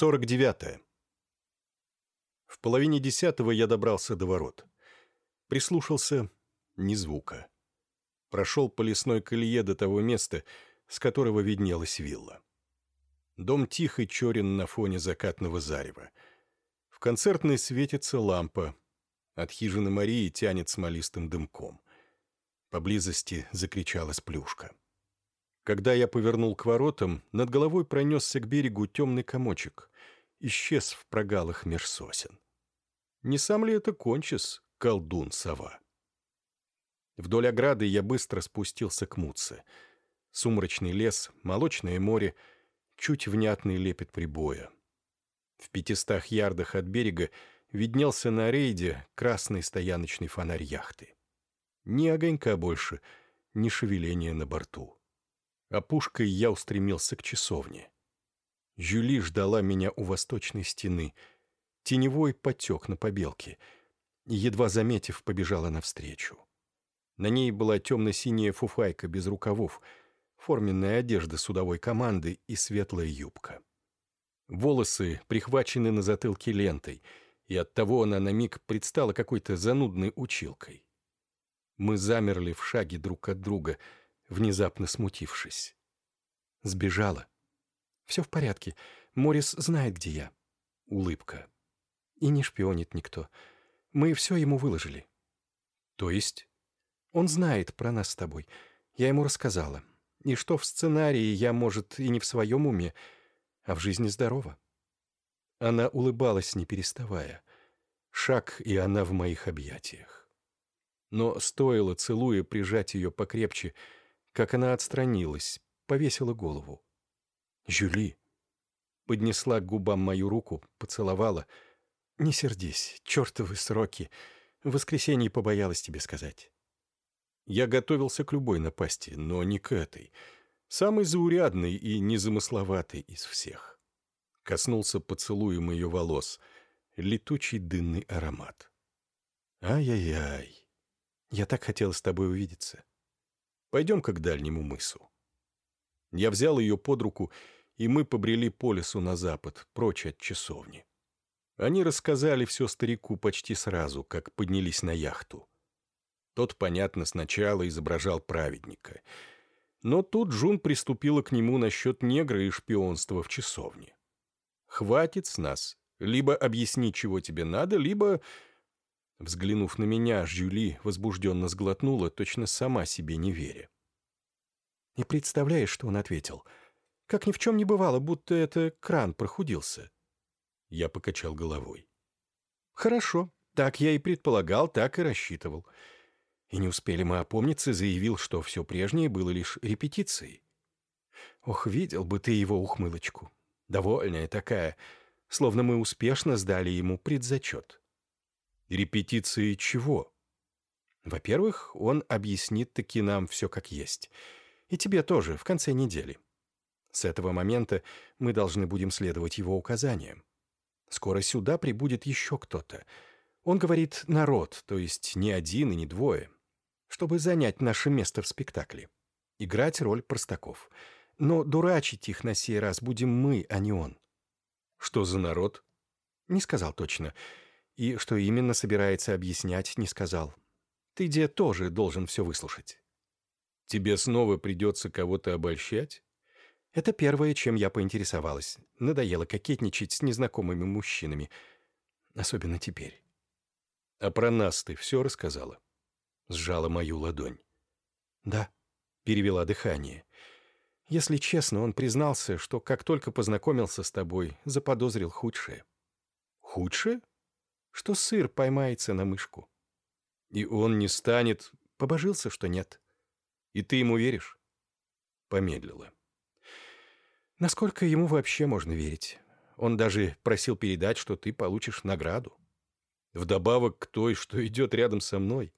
49. В половине десятого я добрался до ворот. Прислушался — ни звука. Прошел по лесной колее до того места, с которого виднелась вилла. Дом тихо черен на фоне закатного зарева. В концертной светится лампа. От хижины Марии тянет смолистым дымком. Поблизости закричалась плюшка. Когда я повернул к воротам, над головой пронесся к берегу темный комочек. Исчез в прогалах меж сосен. Не сам ли это кончис, колдун-сова? Вдоль ограды я быстро спустился к Муце. Сумрачный лес, молочное море, чуть внятный лепет прибоя. В пятистах ярдах от берега виднелся на рейде красный стояночный фонарь яхты. Ни огонька больше, ни шевеления на борту. Опушкой я устремился к часовне. Жюли ждала меня у восточной стены. Теневой потек на побелке. Едва заметив, побежала навстречу. На ней была темно-синяя фуфайка без рукавов, форменная одежда судовой команды и светлая юбка. Волосы прихвачены на затылке лентой, и оттого она на миг предстала какой-то занудной училкой. Мы замерли в шаге друг от друга — внезапно смутившись. Сбежала. Все в порядке. Морис знает, где я. Улыбка. И не шпионит никто. Мы все ему выложили. То есть? Он знает про нас с тобой. Я ему рассказала. И что в сценарии я, может, и не в своем уме, а в жизни здорова. Она улыбалась, не переставая. Шаг, и она в моих объятиях. Но стоило, целуя, прижать ее покрепче — как она отстранилась, повесила голову. «Жюли!» Поднесла к губам мою руку, поцеловала. «Не сердись, чертовы сроки. В воскресенье побоялась тебе сказать». Я готовился к любой напасти, но не к этой. Самой заурядной и незамысловатой из всех. Коснулся поцелуем ее волос. Летучий дынный аромат. «Ай-яй-яй! Я так хотела с тобой увидеться. Пойдем-ка к дальнему мысу». Я взял ее под руку, и мы побрели по лесу на запад, прочь от часовни. Они рассказали все старику почти сразу, как поднялись на яхту. Тот, понятно, сначала изображал праведника. Но тут Джун приступила к нему насчет негра и шпионства в часовне. «Хватит с нас. Либо объясни, чего тебе надо, либо Взглянув на меня, Жюли возбужденно сглотнула, точно сама себе не веря. «И представляешь, что он ответил? Как ни в чем не бывало, будто это кран прохудился». Я покачал головой. «Хорошо, так я и предполагал, так и рассчитывал. И не успели мы опомниться, заявил, что все прежнее было лишь репетицией. Ох, видел бы ты его ухмылочку. Довольная такая, словно мы успешно сдали ему предзачет». Репетиции чего? Во-первых, он объяснит таки нам все как есть. И тебе тоже, в конце недели. С этого момента мы должны будем следовать его указаниям. Скоро сюда прибудет еще кто-то. Он говорит «народ», то есть не один и не двое, чтобы занять наше место в спектакле. Играть роль простаков. Но дурачить их на сей раз будем мы, а не он. Что за народ? Не сказал точно. И что именно собирается объяснять, не сказал. Ты, де, тоже должен все выслушать. Тебе снова придется кого-то обольщать? Это первое, чем я поинтересовалась. Надоело кокетничать с незнакомыми мужчинами. Особенно теперь. А про нас ты все рассказала? Сжала мою ладонь. Да, перевела дыхание. Если честно, он признался, что как только познакомился с тобой, заподозрил худшее. Худшее? Что сыр поймается на мышку. И он не станет... Побожился, что нет. И ты ему веришь? Помедлила. Насколько ему вообще можно верить? Он даже просил передать, что ты получишь награду. Вдобавок к той, что идет рядом со мной.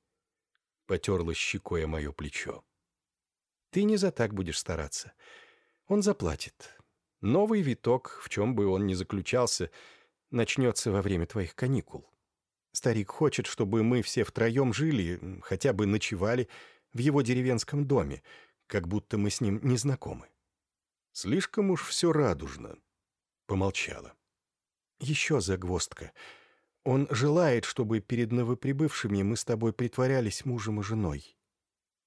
Потерла щекой мое плечо. Ты не за так будешь стараться. Он заплатит. Новый виток, в чем бы он ни заключался, начнется во время твоих каникул. Старик хочет, чтобы мы все втроем жили, хотя бы ночевали в его деревенском доме, как будто мы с ним не знакомы. Слишком уж все радужно. Помолчала. Еще загвоздка. Он желает, чтобы перед новоприбывшими мы с тобой притворялись мужем и женой.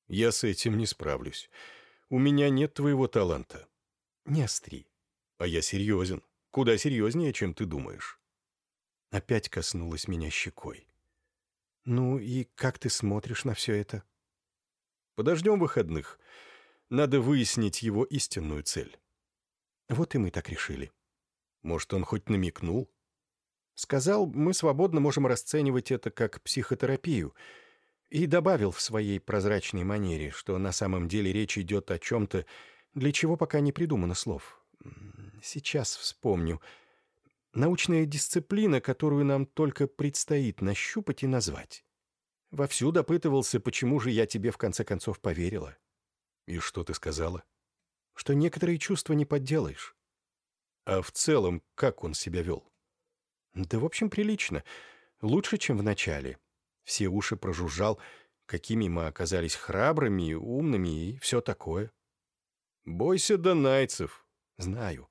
Я с этим не справлюсь. У меня нет твоего таланта. Не остри. А я серьезен. Куда серьезнее, чем ты думаешь. Опять коснулась меня щекой. Ну и как ты смотришь на все это? Подождем выходных. Надо выяснить его истинную цель. Вот и мы так решили. Может, он хоть намекнул? Сказал, мы свободно можем расценивать это как психотерапию, и добавил в своей прозрачной манере, что на самом деле речь идет о чем-то, для чего пока не придумано слов. Сейчас вспомню. Научная дисциплина, которую нам только предстоит нащупать и назвать. Вовсю допытывался, почему же я тебе в конце концов поверила. И что ты сказала? Что некоторые чувства не подделаешь. А в целом, как он себя вел? Да, в общем, прилично. Лучше, чем в начале. Все уши прожужжал, какими мы оказались храбрыми, умными и все такое. «Бойся донайцев». «Знаю.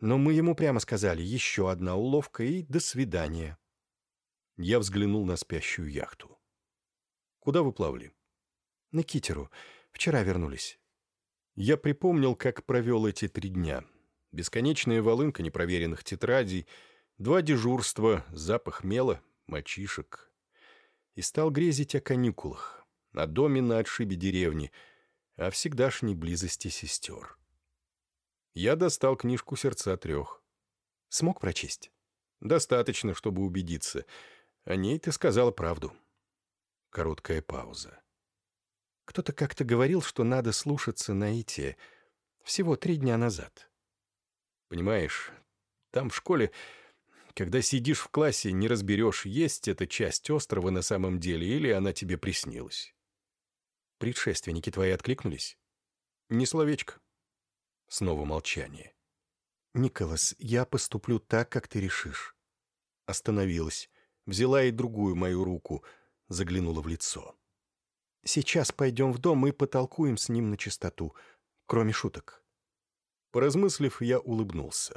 Но мы ему прямо сказали, еще одна уловка и до свидания». Я взглянул на спящую яхту. «Куда вы плавали?» «На Китеру. Вчера вернулись». Я припомнил, как провел эти три дня. Бесконечная волынка непроверенных тетрадей, два дежурства, запах мела, мальчишек. И стал грезить о каникулах, о доме на отшибе деревни, о всегдашней близости сестер. Я достал книжку «Сердца трех». Смог прочесть? Достаточно, чтобы убедиться. О ней ты сказала правду. Короткая пауза. Кто-то как-то говорил, что надо слушаться Наития. Всего три дня назад. Понимаешь, там в школе, когда сидишь в классе, не разберешь, есть эта часть острова на самом деле или она тебе приснилась. Предшественники твои откликнулись? Не словечко. Снова молчание. «Николас, я поступлю так, как ты решишь». Остановилась, взяла и другую мою руку, заглянула в лицо. «Сейчас пойдем в дом и потолкуем с ним на чистоту, кроме шуток». Поразмыслив, я улыбнулся.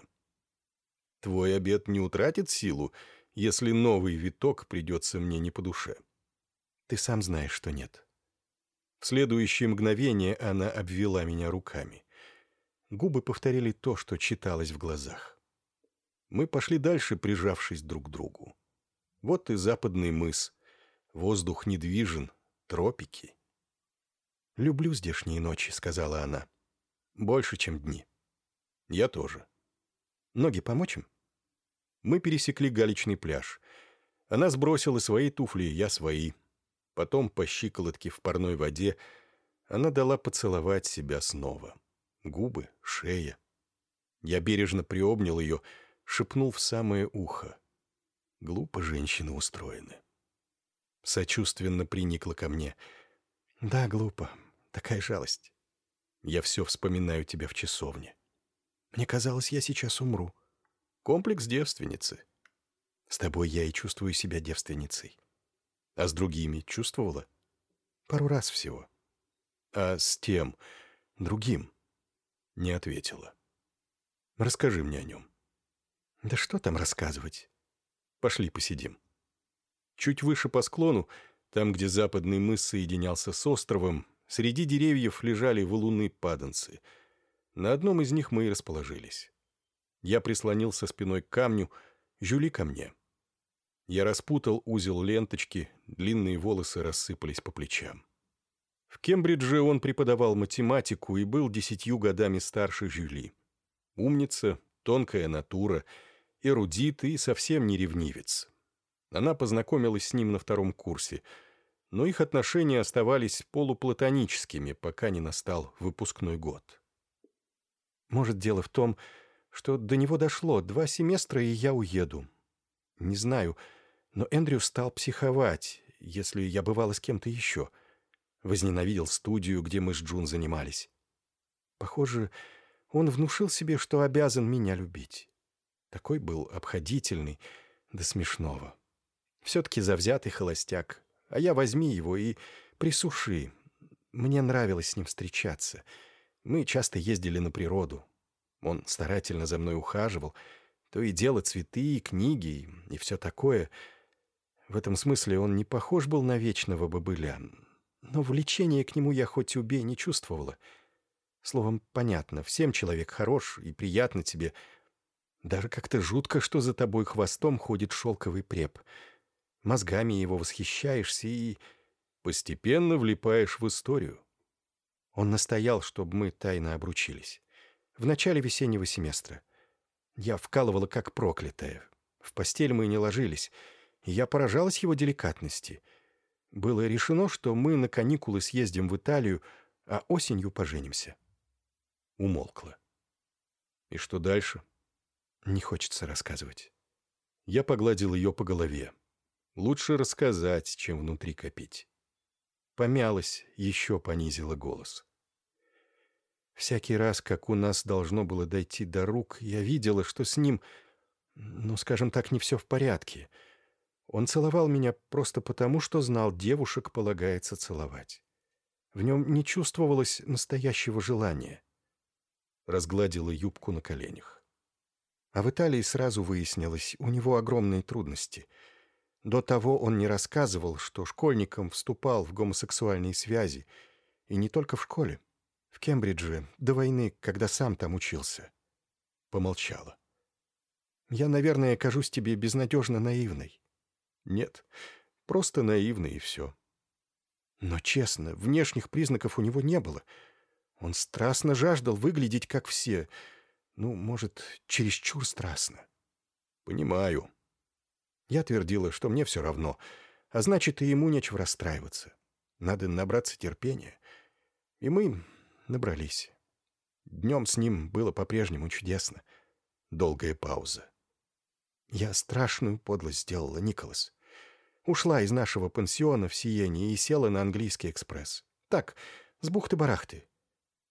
«Твой обед не утратит силу, если новый виток придется мне не по душе». «Ты сам знаешь, что нет». В следующее мгновение она обвела меня руками. Губы повторили то, что читалось в глазах. Мы пошли дальше, прижавшись друг к другу. Вот и западный мыс. Воздух недвижен, тропики. «Люблю здешние ночи», — сказала она. «Больше, чем дни». Я тоже. Ноги помочь им? Мы пересекли галечный пляж. Она сбросила свои туфли, я свои. Потом по щиколотке в парной воде она дала поцеловать себя снова. Губы, шея. Я бережно приобнял ее, шепнул в самое ухо. Глупо женщины устроены. Сочувственно приникла ко мне. «Да, глупо. Такая жалость. Я все вспоминаю тебя в часовне. Мне казалось, я сейчас умру. Комплекс девственницы. С тобой я и чувствую себя девственницей. А с другими чувствовала? Пару раз всего. А с тем, другим? Не ответила. Расскажи мне о нем. Да что там рассказывать? Пошли посидим. Чуть выше по склону, там, где западный мыс соединялся с островом, среди деревьев лежали валуны паданцы — на одном из них мы и расположились. Я прислонился спиной к камню, Жюли ко мне. Я распутал узел ленточки, длинные волосы рассыпались по плечам. В Кембридже он преподавал математику и был десятью годами старше Жюли. Умница, тонкая натура, эрудит и совсем не ревнивец. Она познакомилась с ним на втором курсе, но их отношения оставались полуплатоническими, пока не настал выпускной год. Может, дело в том, что до него дошло два семестра, и я уеду. Не знаю, но Эндрю стал психовать, если я бывала с кем-то еще. Возненавидел студию, где мы с Джун занимались. Похоже, он внушил себе, что обязан меня любить. Такой был обходительный, до смешного. Все-таки завзятый холостяк, а я возьми его и присуши. Мне нравилось с ним встречаться — мы часто ездили на природу. Он старательно за мной ухаживал, То и дело цветы, книги и все такое. В этом смысле он не похож был на вечного бобыля. Но влечение к нему я хоть убей не чувствовала. Словом, понятно, всем человек хорош и приятно тебе. Даже как-то жутко, что за тобой хвостом ходит шелковый преп. Мозгами его восхищаешься и постепенно влипаешь в историю. Он настоял, чтобы мы тайно обручились. В начале весеннего семестра. Я вкалывала как проклятая. В постель мы не ложились, я поражалась его деликатности. Было решено, что мы на каникулы съездим в Италию, а осенью поженимся. Умолкла. И что дальше? Не хочется рассказывать. Я погладил ее по голове. Лучше рассказать, чем внутри копить. Помялась, еще понизила голос. Всякий раз, как у нас должно было дойти до рук, я видела, что с ним, ну, скажем так, не все в порядке. Он целовал меня просто потому, что знал, девушек полагается целовать. В нем не чувствовалось настоящего желания. Разгладила юбку на коленях. А в Италии сразу выяснилось, у него огромные трудности. До того он не рассказывал, что школьником вступал в гомосексуальные связи, и не только в школе. В Кембридже, до войны, когда сам там учился. Помолчала. Я, наверное, кажусь тебе безнадежно наивной. Нет, просто наивной и все. Но, честно, внешних признаков у него не было. Он страстно жаждал выглядеть, как все. Ну, может, чересчур страстно. Понимаю. Я твердила, что мне все равно, а значит, и ему нечего расстраиваться. Надо набраться терпения. И мы набрались. Днем с ним было по-прежнему чудесно. Долгая пауза. Я страшную подлость сделала, Николас. Ушла из нашего пансиона в Сиене и села на английский экспресс. Так, с бухты-барахты.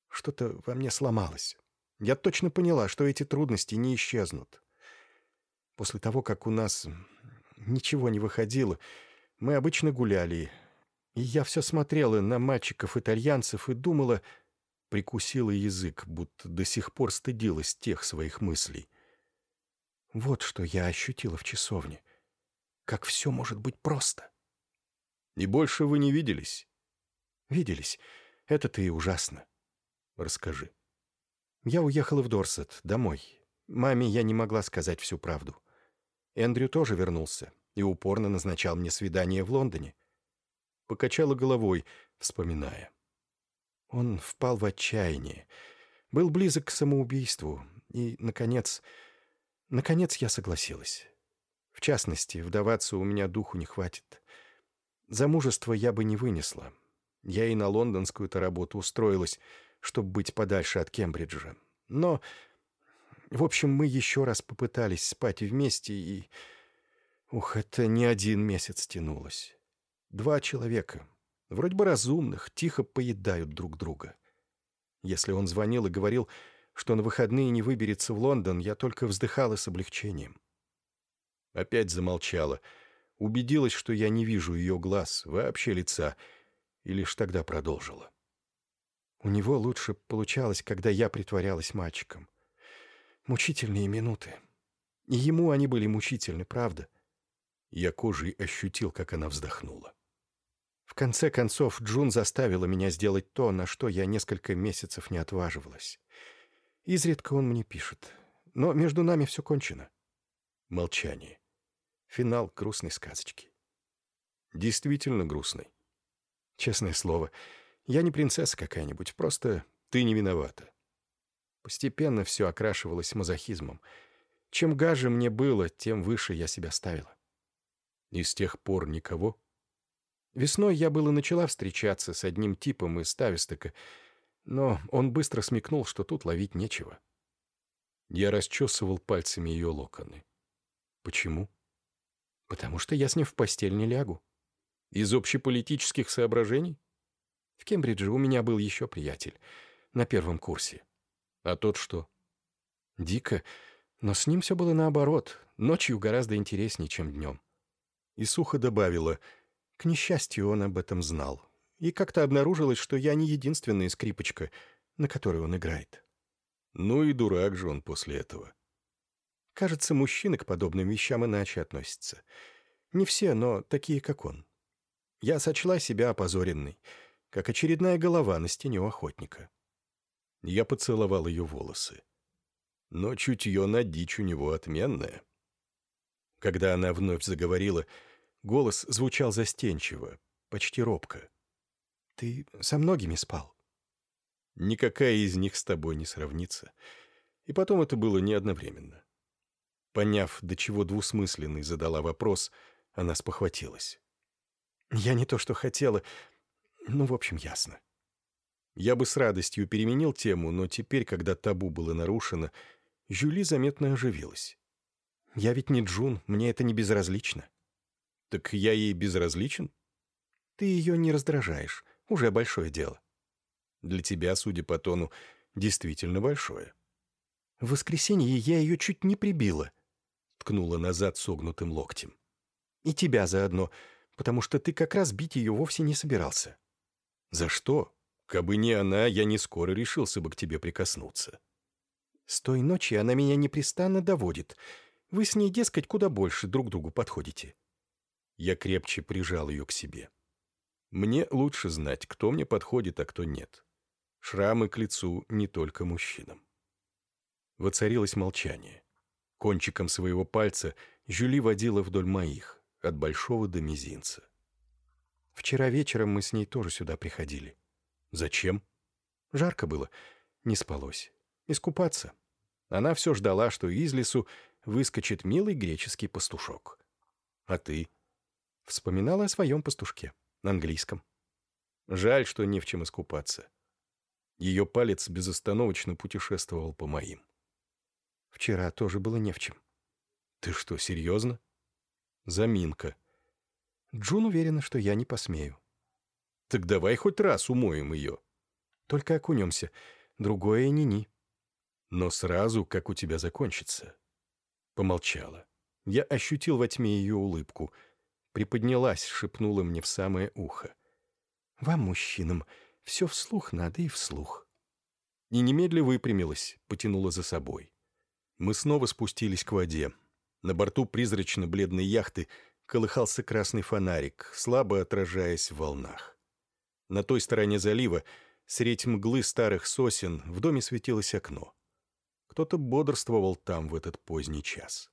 Что-то во мне сломалось. Я точно поняла, что эти трудности не исчезнут. После того, как у нас ничего не выходило, мы обычно гуляли, и я все смотрела на мальчиков-итальянцев и думала, прикусила язык, будто до сих пор стыдилась тех своих мыслей. Вот что я ощутила в часовне. Как все может быть просто. И больше вы не виделись? Виделись. Это-то и ужасно. Расскажи. Я уехала в Дорсет, домой. Маме я не могла сказать всю правду. Эндрю тоже вернулся и упорно назначал мне свидание в Лондоне. Покачала головой, вспоминая. Он впал в отчаяние, был близок к самоубийству, и, наконец, наконец я согласилась. В частности, вдаваться у меня духу не хватит. Замужество я бы не вынесла. Я и на лондонскую-то работу устроилась, чтобы быть подальше от Кембриджа. Но, в общем, мы еще раз попытались спать вместе, и... Ух, это не один месяц тянулось. Два человека, Вроде бы разумных, тихо поедают друг друга. Если он звонил и говорил, что на выходные не выберется в Лондон, я только вздыхала с облегчением. Опять замолчала, убедилась, что я не вижу ее глаз, вообще лица, и лишь тогда продолжила. У него лучше получалось, когда я притворялась мальчиком. Мучительные минуты. И ему они были мучительны, правда? Я кожей ощутил, как она вздохнула. В конце концов, Джун заставила меня сделать то, на что я несколько месяцев не отваживалась. Изредка он мне пишет. Но между нами все кончено. Молчание. Финал грустной сказочки. Действительно грустный. Честное слово, я не принцесса какая-нибудь, просто ты не виновата. Постепенно все окрашивалось мазохизмом. Чем гаже мне было, тем выше я себя ставила. И с тех пор никого? Весной я было начала встречаться с одним типом из Тавистока, но он быстро смекнул, что тут ловить нечего. Я расчесывал пальцами ее локоны. Почему? Потому что я с ним в постель не лягу. Из общеполитических соображений? В Кембридже у меня был еще приятель. На первом курсе. А тот что? Дико. Но с ним все было наоборот. Ночью гораздо интереснее, чем днем. И сухо добавила — к несчастью, он об этом знал. И как-то обнаружилось, что я не единственная скрипочка, на которой он играет. Ну и дурак же он после этого. Кажется, мужчины к подобным вещам иначе относятся. Не все, но такие, как он. Я сочла себя опозоренной, как очередная голова на стене у охотника. Я поцеловал ее волосы. Но чутье на дичь у него отменное. Когда она вновь заговорила, голос звучал застенчиво, почти робко. «Ты со многими спал?» «Никакая из них с тобой не сравнится. И потом это было не одновременно». Поняв, до чего двусмысленный задала вопрос, она спохватилась. «Я не то, что хотела. Ну, в общем, ясно». Я бы с радостью переменил тему, но теперь, когда табу было нарушено, Жюли заметно оживилась. «Я ведь не Джун, мне это не безразлично». «Так я ей безразличен?» «Ты ее не раздражаешь. Уже большое дело». «Для тебя, судя по тону, действительно большое». «В воскресенье я ее чуть не прибила», — ткнула назад согнутым локтем. «И тебя заодно, потому что ты как раз бить ее вовсе не собирался». «За что? Кабы не она, я не скоро решился бы к тебе прикоснуться». С той ночи она меня непрестанно доводит. Вы с ней, дескать, куда больше друг другу подходите». Я крепче прижал ее к себе. «Мне лучше знать, кто мне подходит, а кто нет. Шрамы к лицу не только мужчинам». Воцарилось молчание. Кончиком своего пальца Жюли водила вдоль моих, от большого до мизинца. «Вчера вечером мы с ней тоже сюда приходили». «Зачем?» «Жарко было, не спалось. Искупаться». Она все ждала, что из лесу выскочит милый греческий пастушок. «А ты?» Вспоминала о своем пастушке, на английском. Жаль, что не в чем искупаться. Ее палец безостановочно путешествовал по моим. Вчера тоже было не в чем. Ты что, серьезно? Заминка. Джун уверена, что я не посмею. Так давай хоть раз умоем ее. Только окунемся. Другое ни-ни но сразу, как у тебя закончится». Помолчала. Я ощутил во тьме ее улыбку. Приподнялась, шепнула мне в самое ухо. «Вам, мужчинам, все вслух надо и вслух». И немедля выпрямилась, потянула за собой. Мы снова спустились к воде. На борту призрачно-бледной яхты колыхался красный фонарик, слабо отражаясь в волнах. На той стороне залива, средь мглы старых сосен, в доме светилось окно. Кто-то бодрствовал там в этот поздний час.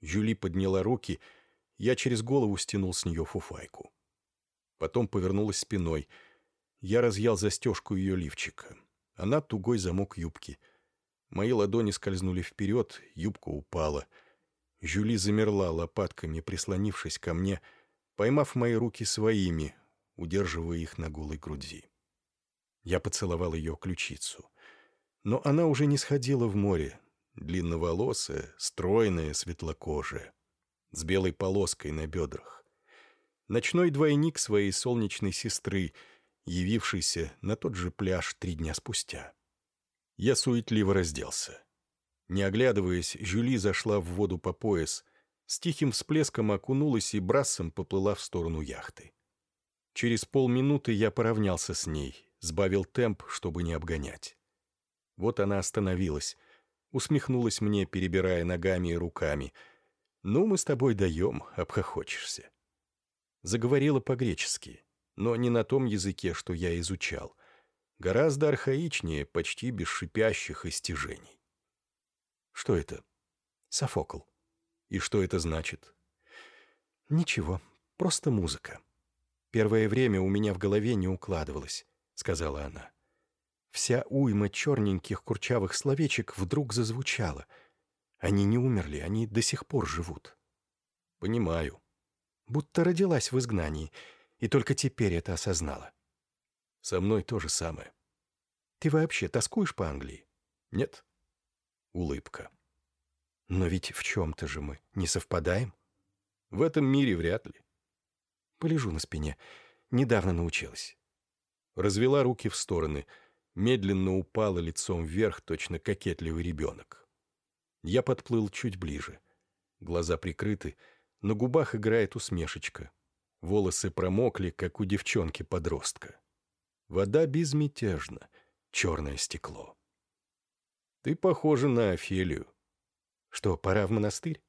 Жюли подняла руки, я через голову стянул с нее фуфайку. Потом повернулась спиной. Я разъял застежку ее лифчика. Она тугой замок юбки. Мои ладони скользнули вперед, юбка упала. Жюли замерла лопатками, прислонившись ко мне, поймав мои руки своими, удерживая их на голой груди. Я поцеловал ее ключицу. Но она уже не сходила в море, длинноволосая, стройная, светлокожая, с белой полоской на бедрах. Ночной двойник своей солнечной сестры, явившийся на тот же пляж три дня спустя. Я суетливо разделся. Не оглядываясь, Жюли зашла в воду по пояс, с тихим всплеском окунулась и брассом поплыла в сторону яхты. Через полминуты я поравнялся с ней, сбавил темп, чтобы не обгонять. Вот она остановилась, усмехнулась мне, перебирая ногами и руками. «Ну, мы с тобой даем, обхохочешься». Заговорила по-гречески, но не на том языке, что я изучал. Гораздо архаичнее, почти без шипящих истяжений. «Что это?» «Софокл». «И что это значит?» «Ничего, просто музыка. Первое время у меня в голове не укладывалось», — сказала она. Вся уйма черненьких курчавых словечек вдруг зазвучала. Они не умерли, они до сих пор живут. Понимаю. Будто родилась в изгнании, и только теперь это осознала. Со мной то же самое. Ты вообще тоскуешь по Англии? Нет. Улыбка. Но ведь в чем-то же мы не совпадаем. В этом мире вряд ли. Полежу на спине. Недавно научилась. Развела руки в стороны — медленно упала лицом вверх, точно кокетливый ребенок. Я подплыл чуть ближе. Глаза прикрыты, на губах играет усмешечка. Волосы промокли, как у девчонки-подростка. Вода безмятежна, черное стекло. Ты похожа на Офелию. Что, пора в монастырь?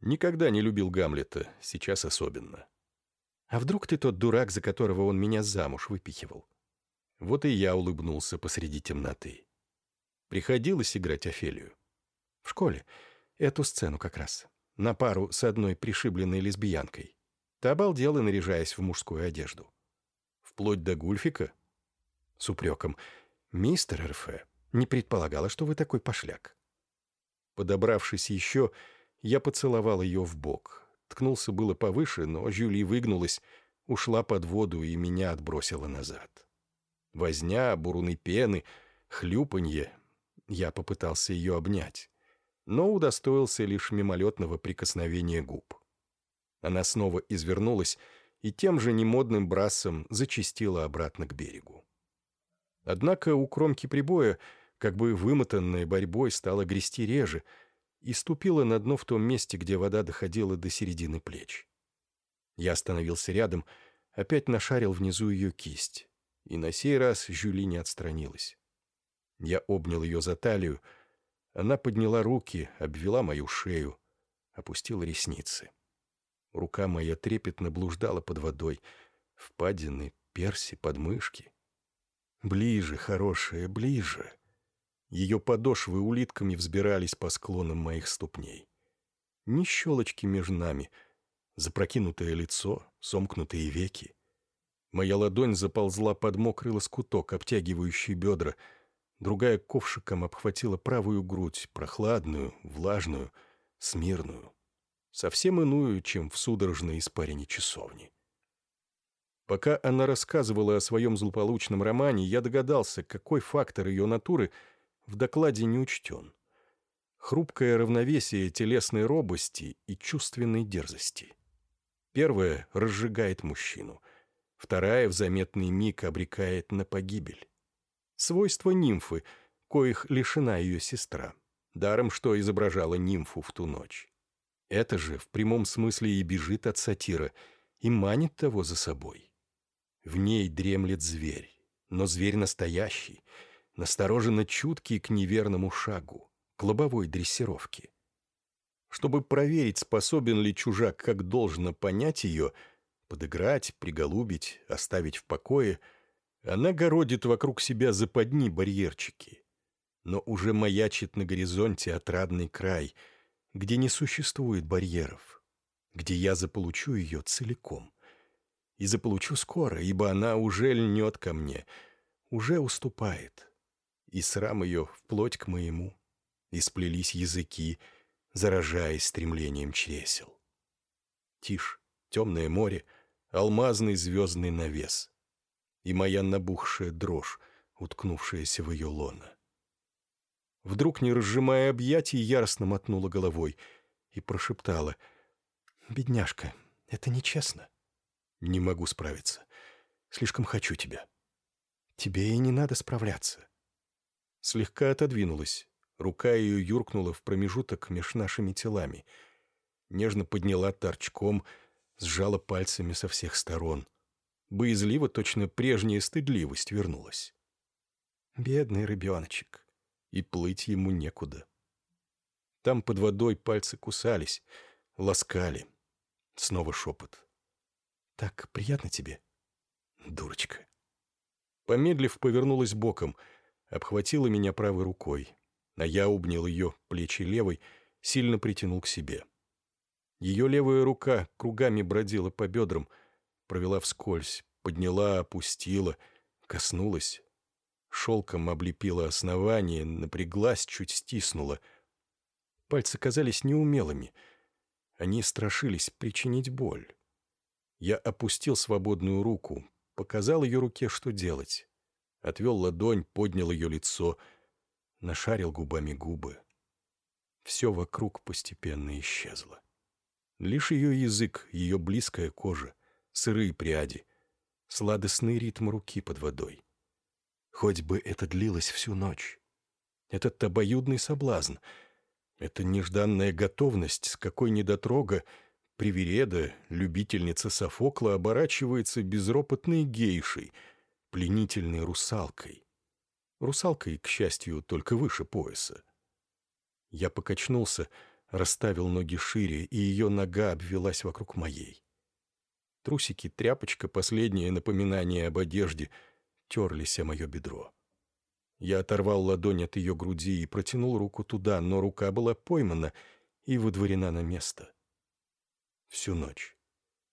Никогда не любил Гамлета, сейчас особенно. А вдруг ты тот дурак, за которого он меня замуж выпихивал? Вот и я улыбнулся посреди темноты. Приходилось играть Офелию. В школе. Эту сцену как раз. На пару с одной пришибленной лесбиянкой. Ты обалдела, наряжаясь в мужскую одежду. Вплоть до Гульфика? С упреком. Мистер РФ, не предполагала, что вы такой пошляк. Подобравшись еще, я поцеловал ее в бок. Ткнулся было повыше, но Жюли выгнулась, ушла под воду и меня отбросила назад. Возня, буруны пены, хлюпанье. Я попытался ее обнять, но удостоился лишь мимолетного прикосновения губ. Она снова извернулась и тем же немодным брасом зачистила обратно к берегу. Однако у кромки прибоя, как бы вымотанная борьбой, стала грести реже и ступила на дно в том месте, где вода доходила до середины плеч. Я остановился рядом, опять нашарил внизу ее кисть, и на сей раз Жюли не отстранилась. Я обнял ее за талию, она подняла руки, обвела мою шею, опустила ресницы. Рука моя трепетно блуждала под водой. Впадины, перси, подмышки. Ближе, хорошая, ближе. Ее подошвы улитками взбирались по склонам моих ступней. Ни щелочки между нами, запрокинутое лицо, сомкнутые веки. Моя ладонь заползла под мокрый лоскуток, обтягивающий бедра. Другая ковшиком обхватила правую грудь, прохладную, влажную, смирную совсем иную, чем в судорожной испарине часовни. Пока она рассказывала о своем злополучном романе, я догадался, какой фактор ее натуры в докладе не учтен. Хрупкое равновесие телесной робости и чувственной дерзости. Первая разжигает мужчину, вторая в заметный миг обрекает на погибель. Свойство нимфы, коих лишена ее сестра, даром что изображала нимфу в ту ночь. Это же в прямом смысле и бежит от сатира, и манит того за собой. В ней дремлет зверь, но зверь настоящий, настороженно чуткий к неверному шагу, к лобовой дрессировке. Чтобы проверить, способен ли чужак как должно понять ее, подыграть, приголубить, оставить в покое, она городит вокруг себя западни барьерчики. Но уже маячит на горизонте отрадный край — где не существует барьеров, где я заполучу ее целиком. И заполучу скоро, ибо она уже льнет ко мне, уже уступает. И срам ее вплоть к моему, и сплелись языки, заражаясь стремлением чресел. Тишь, темное море, алмазный звездный навес. И моя набухшая дрожь, уткнувшаяся в ее лона. Вдруг, не разжимая объятий, яростно мотнула головой и прошептала. «Бедняжка, это нечестно». «Не могу справиться. Слишком хочу тебя». «Тебе и не надо справляться». Слегка отодвинулась. Рука ее юркнула в промежуток меж нашими телами. Нежно подняла торчком, сжала пальцами со всех сторон. Боязливо точно прежняя стыдливость вернулась. «Бедный ребеночек», и плыть ему некуда. Там под водой пальцы кусались, ласкали. Снова шепот. «Так приятно тебе?» «Дурочка». Помедлив, повернулась боком, обхватила меня правой рукой, а я обнял ее плечи левой, сильно притянул к себе. Ее левая рука кругами бродила по бедрам, провела вскользь, подняла, опустила, коснулась, Шелком облепила основание, напряглась, чуть стиснула. Пальцы казались неумелыми. Они страшились причинить боль. Я опустил свободную руку, показал ее руке, что делать. Отвел ладонь, поднял ее лицо, нашарил губами губы. Все вокруг постепенно исчезло. Лишь ее язык, ее близкая кожа, сырые пряди, сладостный ритм руки под водой. Хоть бы это длилось всю ночь. Этот обоюдный соблазн, эта нежданная готовность, с какой недотрога привереда, любительница Софокла, оборачивается безропотной гейшей, пленительной русалкой. Русалкой, к счастью, только выше пояса. Я покачнулся, расставил ноги шире, и ее нога обвелась вокруг моей. Трусики, тряпочка, последнее напоминание об одежде, терлись о мое бедро. Я оторвал ладонь от ее груди и протянул руку туда, но рука была поймана и выдворена на место. Всю ночь.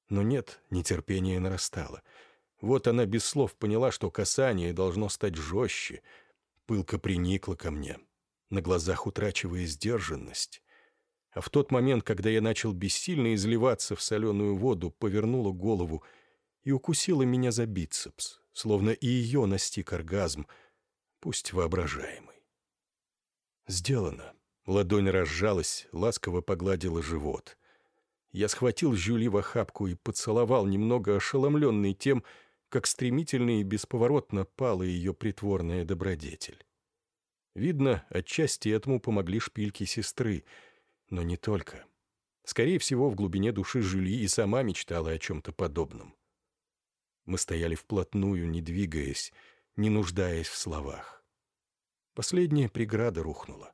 Но нет, нетерпение нарастало. Вот она без слов поняла, что касание должно стать жестче. Пылка приникла ко мне, на глазах утрачивая сдержанность. А в тот момент, когда я начал бессильно изливаться в соленую воду, повернула голову и укусила меня за бицепс, словно и ее настиг оргазм — пусть воображаемый. Сделано. Ладонь разжалась, ласково погладила живот. Я схватил Жюли в охапку и поцеловал, немного ошеломленный тем, как стремительно и бесповоротно пала ее притворная добродетель. Видно, отчасти этому помогли шпильки сестры, но не только. Скорее всего, в глубине души Жюли и сама мечтала о чем-то подобном. Мы стояли вплотную, не двигаясь, не нуждаясь в словах. Последняя преграда рухнула.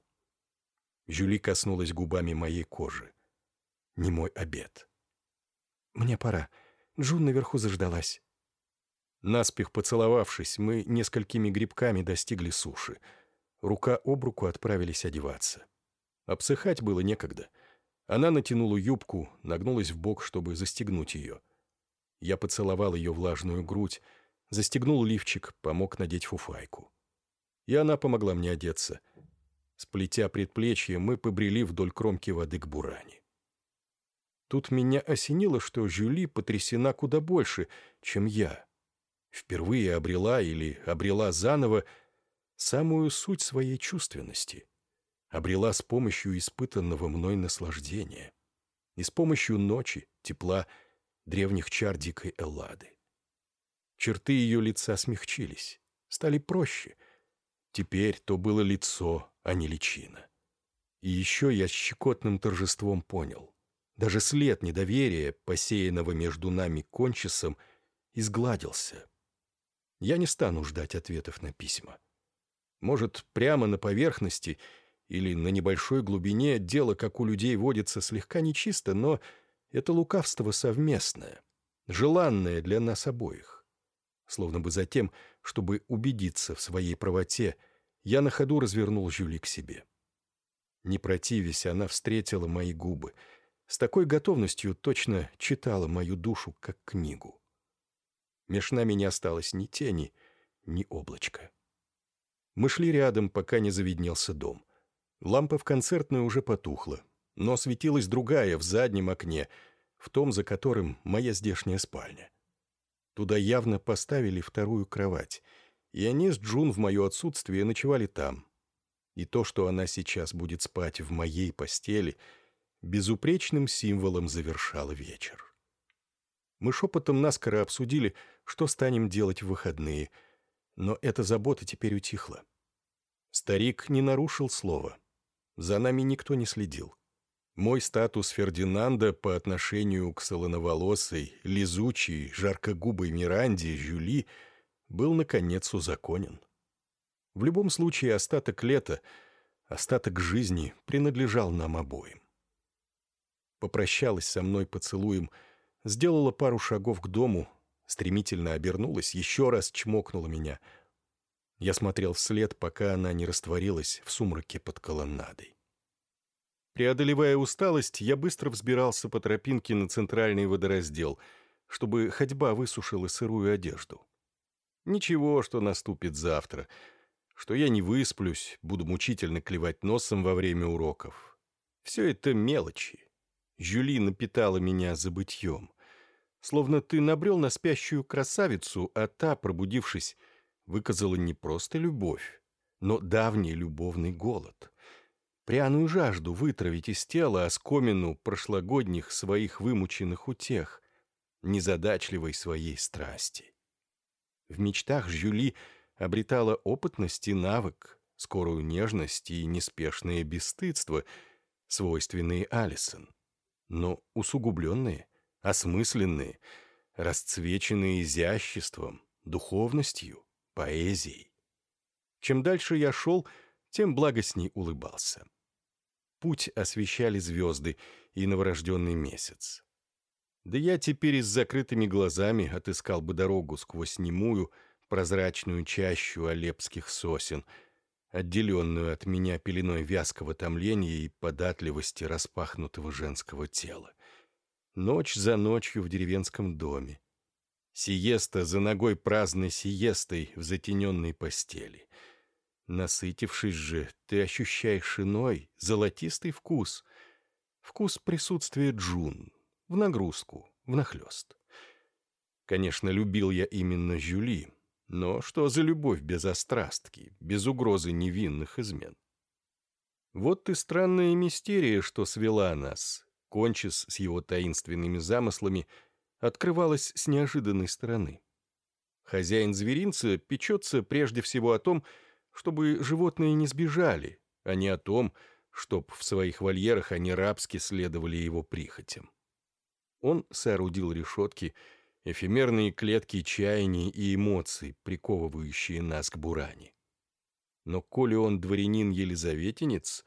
Жюли коснулась губами моей кожи. Не мой обед. «Мне пора. Джун наверху заждалась». Наспех поцеловавшись, мы несколькими грибками достигли суши. Рука об руку отправились одеваться. Обсыхать было некогда. Она натянула юбку, нагнулась в бок, чтобы застегнуть ее. Я поцеловал ее влажную грудь, застегнул лифчик, помог надеть фуфайку и она помогла мне одеться. Сплетя предплечье, мы побрели вдоль кромки воды к буране. Тут меня осенило, что Жюли потрясена куда больше, чем я. Впервые обрела или обрела заново самую суть своей чувственности. Обрела с помощью испытанного мной наслаждения. И с помощью ночи, тепла, древних чар дикой Эллады. Черты ее лица смягчились, стали проще — Теперь то было лицо, а не личина. И еще я с щекотным торжеством понял. Даже след недоверия, посеянного между нами кончисом, изгладился. Я не стану ждать ответов на письма. Может, прямо на поверхности или на небольшой глубине дело, как у людей водится, слегка нечисто, но это лукавство совместное, желанное для нас обоих. Словно бы за тем, чтобы убедиться в своей правоте, я на ходу развернул Жюли к себе. Не противясь, она встретила мои губы. С такой готовностью точно читала мою душу, как книгу. Меж нами не осталось ни тени, ни облачка. Мы шли рядом, пока не завиднелся дом. Лампа в концертной уже потухла, но светилась другая в заднем окне, в том, за которым моя здешняя спальня. Туда явно поставили вторую кровать, и они с Джун в мое отсутствие ночевали там. И то, что она сейчас будет спать в моей постели, безупречным символом завершал вечер. Мы шепотом наскоро обсудили, что станем делать в выходные, но эта забота теперь утихла. Старик не нарушил слова. За нами никто не следил. Мой статус Фердинанда по отношению к солоноволосой, лизучей, жаркогубой Миранде Жюли был, наконец, узаконен. В любом случае, остаток лета, остаток жизни принадлежал нам обоим. Попрощалась со мной поцелуем, сделала пару шагов к дому, стремительно обернулась, еще раз чмокнула меня. Я смотрел вслед, пока она не растворилась в сумраке под колоннадой. Преодолевая усталость, я быстро взбирался по тропинке на центральный водораздел, чтобы ходьба высушила сырую одежду. Ничего, что наступит завтра, что я не высплюсь, буду мучительно клевать носом во время уроков. Все это мелочи. Жюли напитала меня забытьем. Словно ты набрел на спящую красавицу, а та, пробудившись, выказала не просто любовь, но давний любовный голод — пряную жажду вытравить из тела оскомину прошлогодних своих вымученных утех, незадачливой своей страсти. В мечтах Жюли обретала опытность и навык, скорую нежность и неспешное бесстыдство, свойственные Алисон, но усугубленные, осмысленные, расцвеченные изяществом, духовностью, поэзией. Чем дальше я шел, тем благостней улыбался. Путь освещали звезды и новорожденный месяц. Да я теперь и с закрытыми глазами отыскал бы дорогу сквозь немую, прозрачную чащу алепских сосен, отделенную от меня пеленой вязкого томления и податливости распахнутого женского тела. Ночь за ночью в деревенском доме. Сиеста за ногой праздной сиестой в затененной постели. Насытившись же, ты ощущаешь иной, золотистый вкус. Вкус присутствия джун, в нагрузку, внахлёст. Конечно, любил я именно Жюли, но что за любовь без острастки, без угрозы невинных измен? Вот и странная мистерия, что свела нас. Кончис с его таинственными замыслами открывалась с неожиданной стороны. Хозяин зверинца печется прежде всего о том, чтобы животные не сбежали, а не о том, чтоб в своих вольерах они рабски следовали его прихотям. Он соорудил решетки, эфемерные клетки чаяний и эмоций, приковывающие нас к буране. Но коли он дворянин-елизаветинец,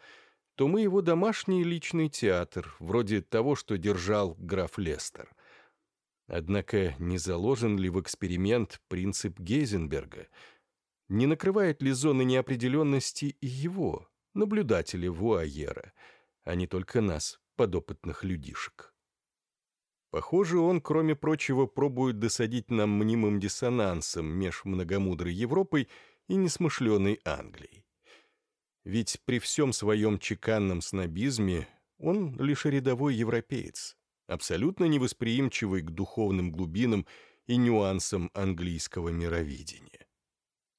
то мы его домашний личный театр, вроде того, что держал граф Лестер. Однако не заложен ли в эксперимент принцип Гейзенберга? Не накрывает ли зоны неопределенности и его, наблюдателя Вуайера, а не только нас, подопытных людишек? Похоже, он, кроме прочего, пробует досадить нам мнимым диссонансом меж многомудрой Европой и несмышленой Англией. Ведь при всем своем чеканном снобизме он лишь рядовой европеец, абсолютно невосприимчивый к духовным глубинам и нюансам английского мировидения.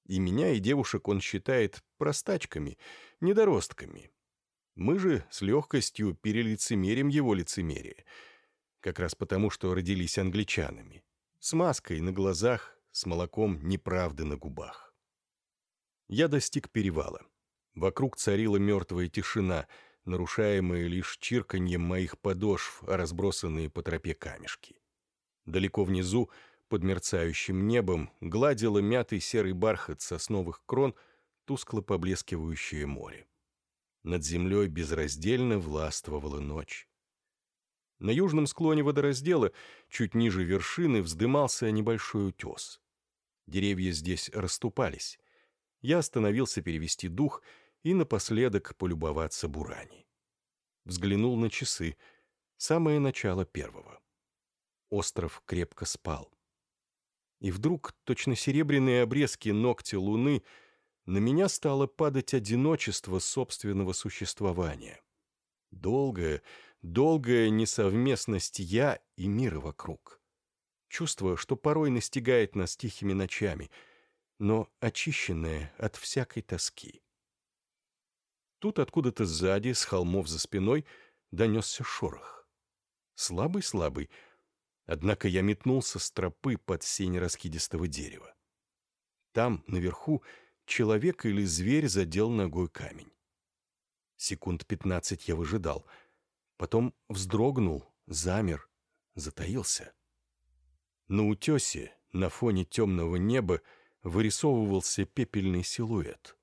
И меня, и девушек он считает простачками, недоростками. Мы же с легкостью перелицемерим его лицемерие — как раз потому, что родились англичанами, с маской на глазах, с молоком неправды на губах. Я достиг перевала. Вокруг царила мертвая тишина, нарушаемая лишь чирканьем моих подошв, разбросанные по тропе камешки. Далеко внизу, под мерцающим небом, гладило мятый серый бархат сосновых крон тускло поблескивающее море. Над землей безраздельно властвовала ночь. На южном склоне водораздела, чуть ниже вершины, вздымался небольшой утес. Деревья здесь расступались. Я остановился перевести дух и напоследок полюбоваться бурани. Взглянул на часы. Самое начало первого. Остров крепко спал. И вдруг, точно серебряные обрезки ногти луны, на меня стало падать одиночество собственного существования. Долгое, долгая несовместность «я» и мира вокруг. Чувство, что порой настигает нас тихими ночами, но очищенное от всякой тоски. Тут откуда-то сзади, с холмов за спиной, донесся шорох. Слабый-слабый, однако я метнулся с тропы под сень раскидистого дерева. Там, наверху, человек или зверь задел ногой камень. Секунд пятнадцать я выжидал — Потом вздрогнул, замер, затаился. На утесе, на фоне темного неба, вырисовывался пепельный силуэт.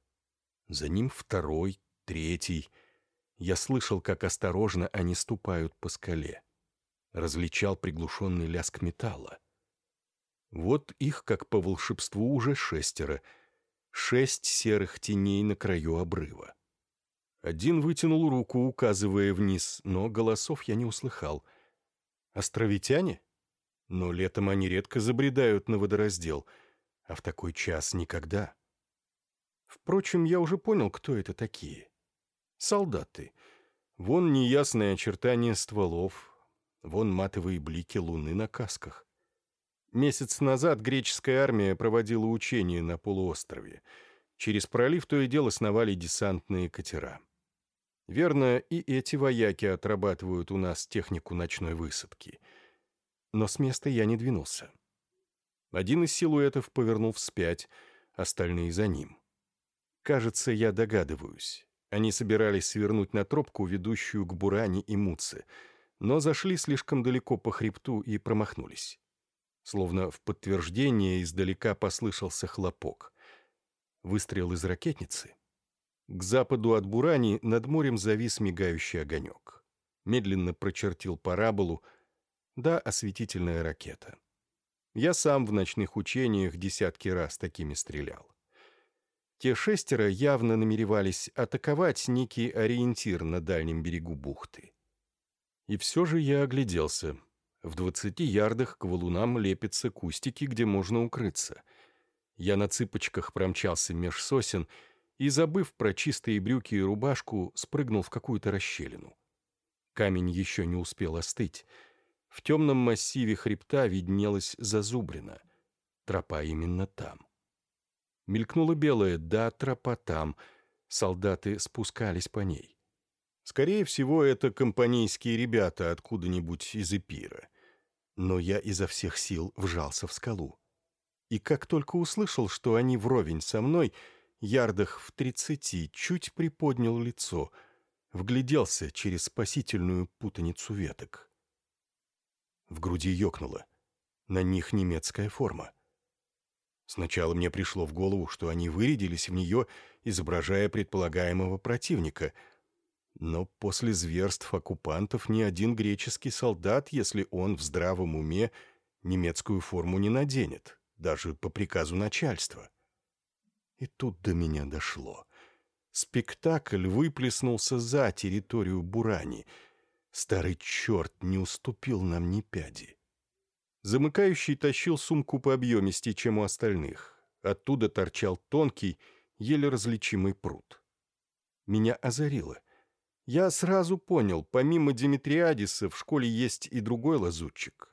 За ним второй, третий. Я слышал, как осторожно они ступают по скале. Различал приглушенный лязг металла. Вот их, как по волшебству, уже шестеро. Шесть серых теней на краю обрыва. Один вытянул руку, указывая вниз, но голосов я не услыхал. Островитяне? Но летом они редко забредают на водораздел, а в такой час никогда. Впрочем, я уже понял, кто это такие. Солдаты. Вон неясное очертание стволов, вон матовые блики луны на касках. Месяц назад греческая армия проводила учения на полуострове. Через пролив то и дело сновали десантные катера. Верно, и эти вояки отрабатывают у нас технику ночной высадки. Но с места я не двинулся. Один из силуэтов повернул вспять, остальные за ним. Кажется, я догадываюсь. Они собирались свернуть на тропку, ведущую к Буране и Муце, но зашли слишком далеко по хребту и промахнулись. Словно в подтверждение издалека послышался хлопок. Выстрел из ракетницы — К западу от Бурани над морем завис мигающий огонек. Медленно прочертил параболу. Да, осветительная ракета. Я сам в ночных учениях десятки раз такими стрелял. Те шестеро явно намеревались атаковать некий ориентир на дальнем берегу бухты. И все же я огляделся. В двадцати ярдах к валунам лепятся кустики, где можно укрыться. Я на цыпочках промчался меж сосен и, забыв про чистые брюки и рубашку, спрыгнул в какую-то расщелину. Камень еще не успел остыть. В темном массиве хребта виднелась зазубрина. Тропа именно там. Мелькнула белая, да, тропа там. Солдаты спускались по ней. Скорее всего, это компанейские ребята откуда-нибудь из Эпира. Но я изо всех сил вжался в скалу. И как только услышал, что они вровень со мной — ярдах в тридцати, чуть приподнял лицо, вгляделся через спасительную путаницу веток. В груди ёкнуло. На них немецкая форма. Сначала мне пришло в голову, что они вырядились в нее, изображая предполагаемого противника. Но после зверств оккупантов ни один греческий солдат, если он в здравом уме, немецкую форму не наденет, даже по приказу начальства. И тут до меня дошло. Спектакль выплеснулся за территорию Бурани. Старый черт не уступил нам ни пяди. Замыкающий тащил сумку по объемистей, чем у остальных. Оттуда торчал тонкий, еле различимый пруд. Меня озарило. Я сразу понял, помимо Димитриадиса в школе есть и другой лазутчик.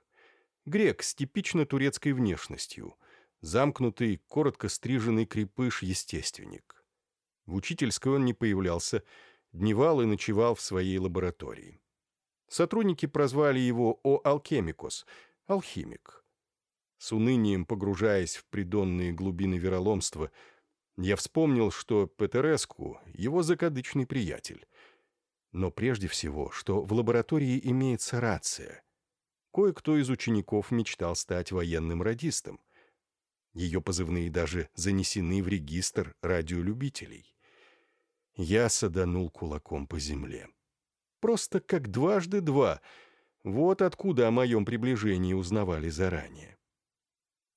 Грек с типично турецкой внешностью — замкнутый, коротко стриженный крепыш-естественник. В учительской он не появлялся, дневал и ночевал в своей лаборатории. Сотрудники прозвали его «О Алкемикос» — «Алхимик». С унынием погружаясь в придонные глубины вероломства, я вспомнил, что Петереску — его закадычный приятель. Но прежде всего, что в лаборатории имеется рация. Кое-кто из учеников мечтал стать военным радистом. Ее позывные даже занесены в регистр радиолюбителей. Я саданул кулаком по земле. Просто как дважды два. Вот откуда о моем приближении узнавали заранее.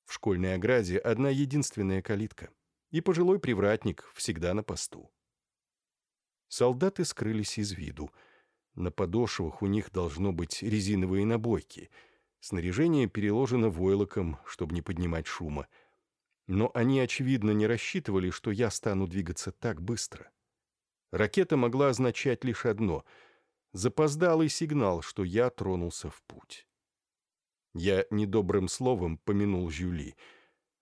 В школьной ограде одна единственная калитка, и пожилой привратник всегда на посту. Солдаты скрылись из виду. На подошвах у них должно быть резиновые набойки. Снаряжение переложено войлоком, чтобы не поднимать шума — но они, очевидно, не рассчитывали, что я стану двигаться так быстро. Ракета могла означать лишь одно — запоздалый сигнал, что я тронулся в путь. Я недобрым словом помянул Жюли,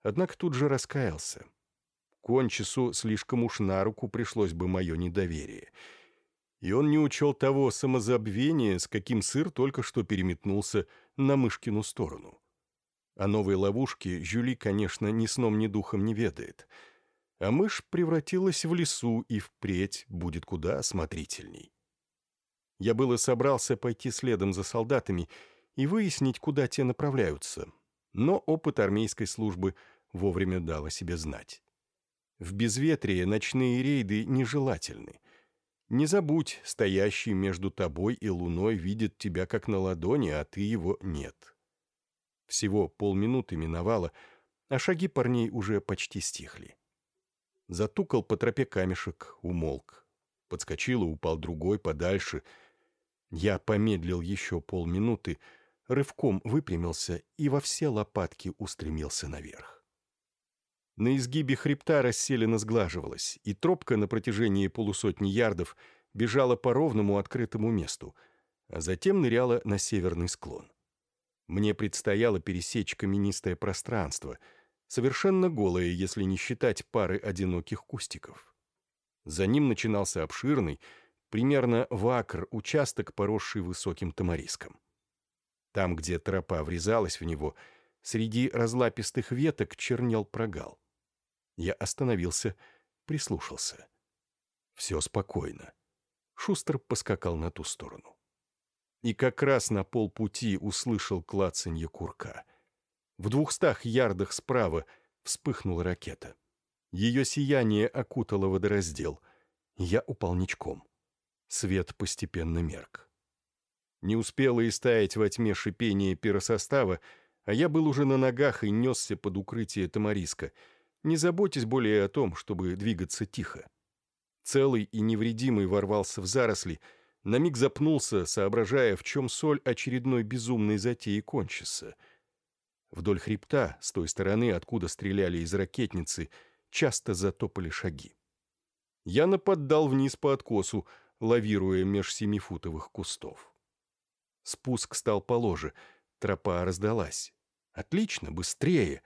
однако тут же раскаялся. Кончису слишком уж на руку пришлось бы мое недоверие. И он не учел того самозабвения, с каким сыр только что переметнулся на Мышкину сторону. О новой ловушке Жюли, конечно, ни сном, ни духом не ведает. А мышь превратилась в лесу и впредь будет куда осмотрительней. Я было собрался пойти следом за солдатами и выяснить, куда те направляются, но опыт армейской службы вовремя дал о себе знать. В безветрие ночные рейды нежелательны. Не забудь, стоящий между тобой и луной видит тебя как на ладони, а ты его нет. Всего полминуты миновало, а шаги парней уже почти стихли. Затукал по тропе камешек, умолк. Подскочил и упал другой подальше. Я помедлил еще полминуты, рывком выпрямился и во все лопатки устремился наверх. На изгибе хребта расселена сглаживалась, и тропка на протяжении полусотни ярдов бежала по ровному открытому месту, а затем ныряла на северный склон. Мне предстояло пересечь каменистое пространство, совершенно голое, если не считать пары одиноких кустиков. За ним начинался обширный, примерно в акр участок, поросший высоким тамариском. Там, где тропа врезалась в него, среди разлапистых веток чернел прогал. Я остановился, прислушался. Все спокойно. Шустер поскакал на ту сторону и как раз на полпути услышал клацанье курка. В двухстах ярдах справа вспыхнула ракета. Ее сияние окутало водораздел. Я упал ничком. Свет постепенно мерк. Не успело и стаять во тьме шипение пиросостава, а я был уже на ногах и несся под укрытие Тамариска, не заботясь более о том, чтобы двигаться тихо. Целый и невредимый ворвался в заросли, на миг запнулся, соображая, в чем соль очередной безумной затеи кончится. Вдоль хребта, с той стороны, откуда стреляли из ракетницы, часто затопали шаги. Я наподдал вниз по откосу, лавируя меж семифутовых кустов. Спуск стал положе, тропа раздалась. Отлично, быстрее.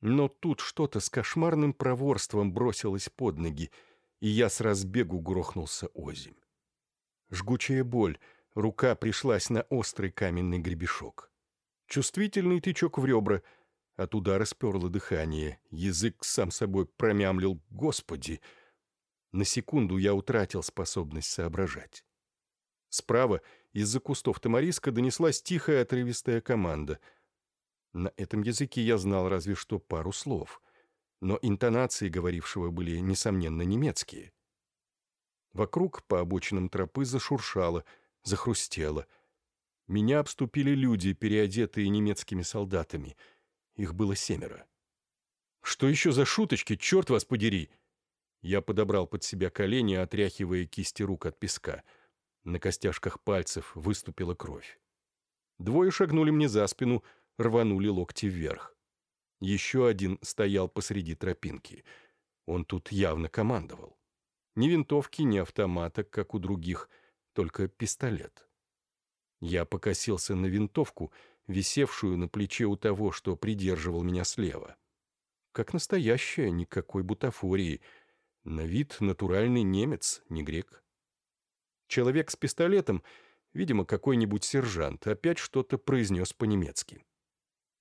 Но тут что-то с кошмарным проворством бросилось под ноги, и я с разбегу грохнулся озимь. Жгучая боль, рука пришлась на острый каменный гребешок. Чувствительный тычок в ребра, от удара сперло дыхание, язык сам собой промямлил «Господи!» На секунду я утратил способность соображать. Справа из-за кустов тамариска донеслась тихая отрывистая команда. На этом языке я знал разве что пару слов, но интонации говорившего были, несомненно, немецкие. Вокруг по обочинам тропы зашуршало, захрустело. Меня обступили люди, переодетые немецкими солдатами. Их было семеро. «Что еще за шуточки, черт вас подери!» Я подобрал под себя колени, отряхивая кисти рук от песка — на костяшках пальцев выступила кровь. Двое шагнули мне за спину, рванули локти вверх. Еще один стоял посреди тропинки. Он тут явно командовал. Ни винтовки, ни автомата, как у других, только пистолет. Я покосился на винтовку, висевшую на плече у того, что придерживал меня слева. Как настоящая, никакой бутафории. На вид натуральный немец, не грек. Человек с пистолетом, видимо, какой-нибудь сержант, опять что-то произнес по-немецки.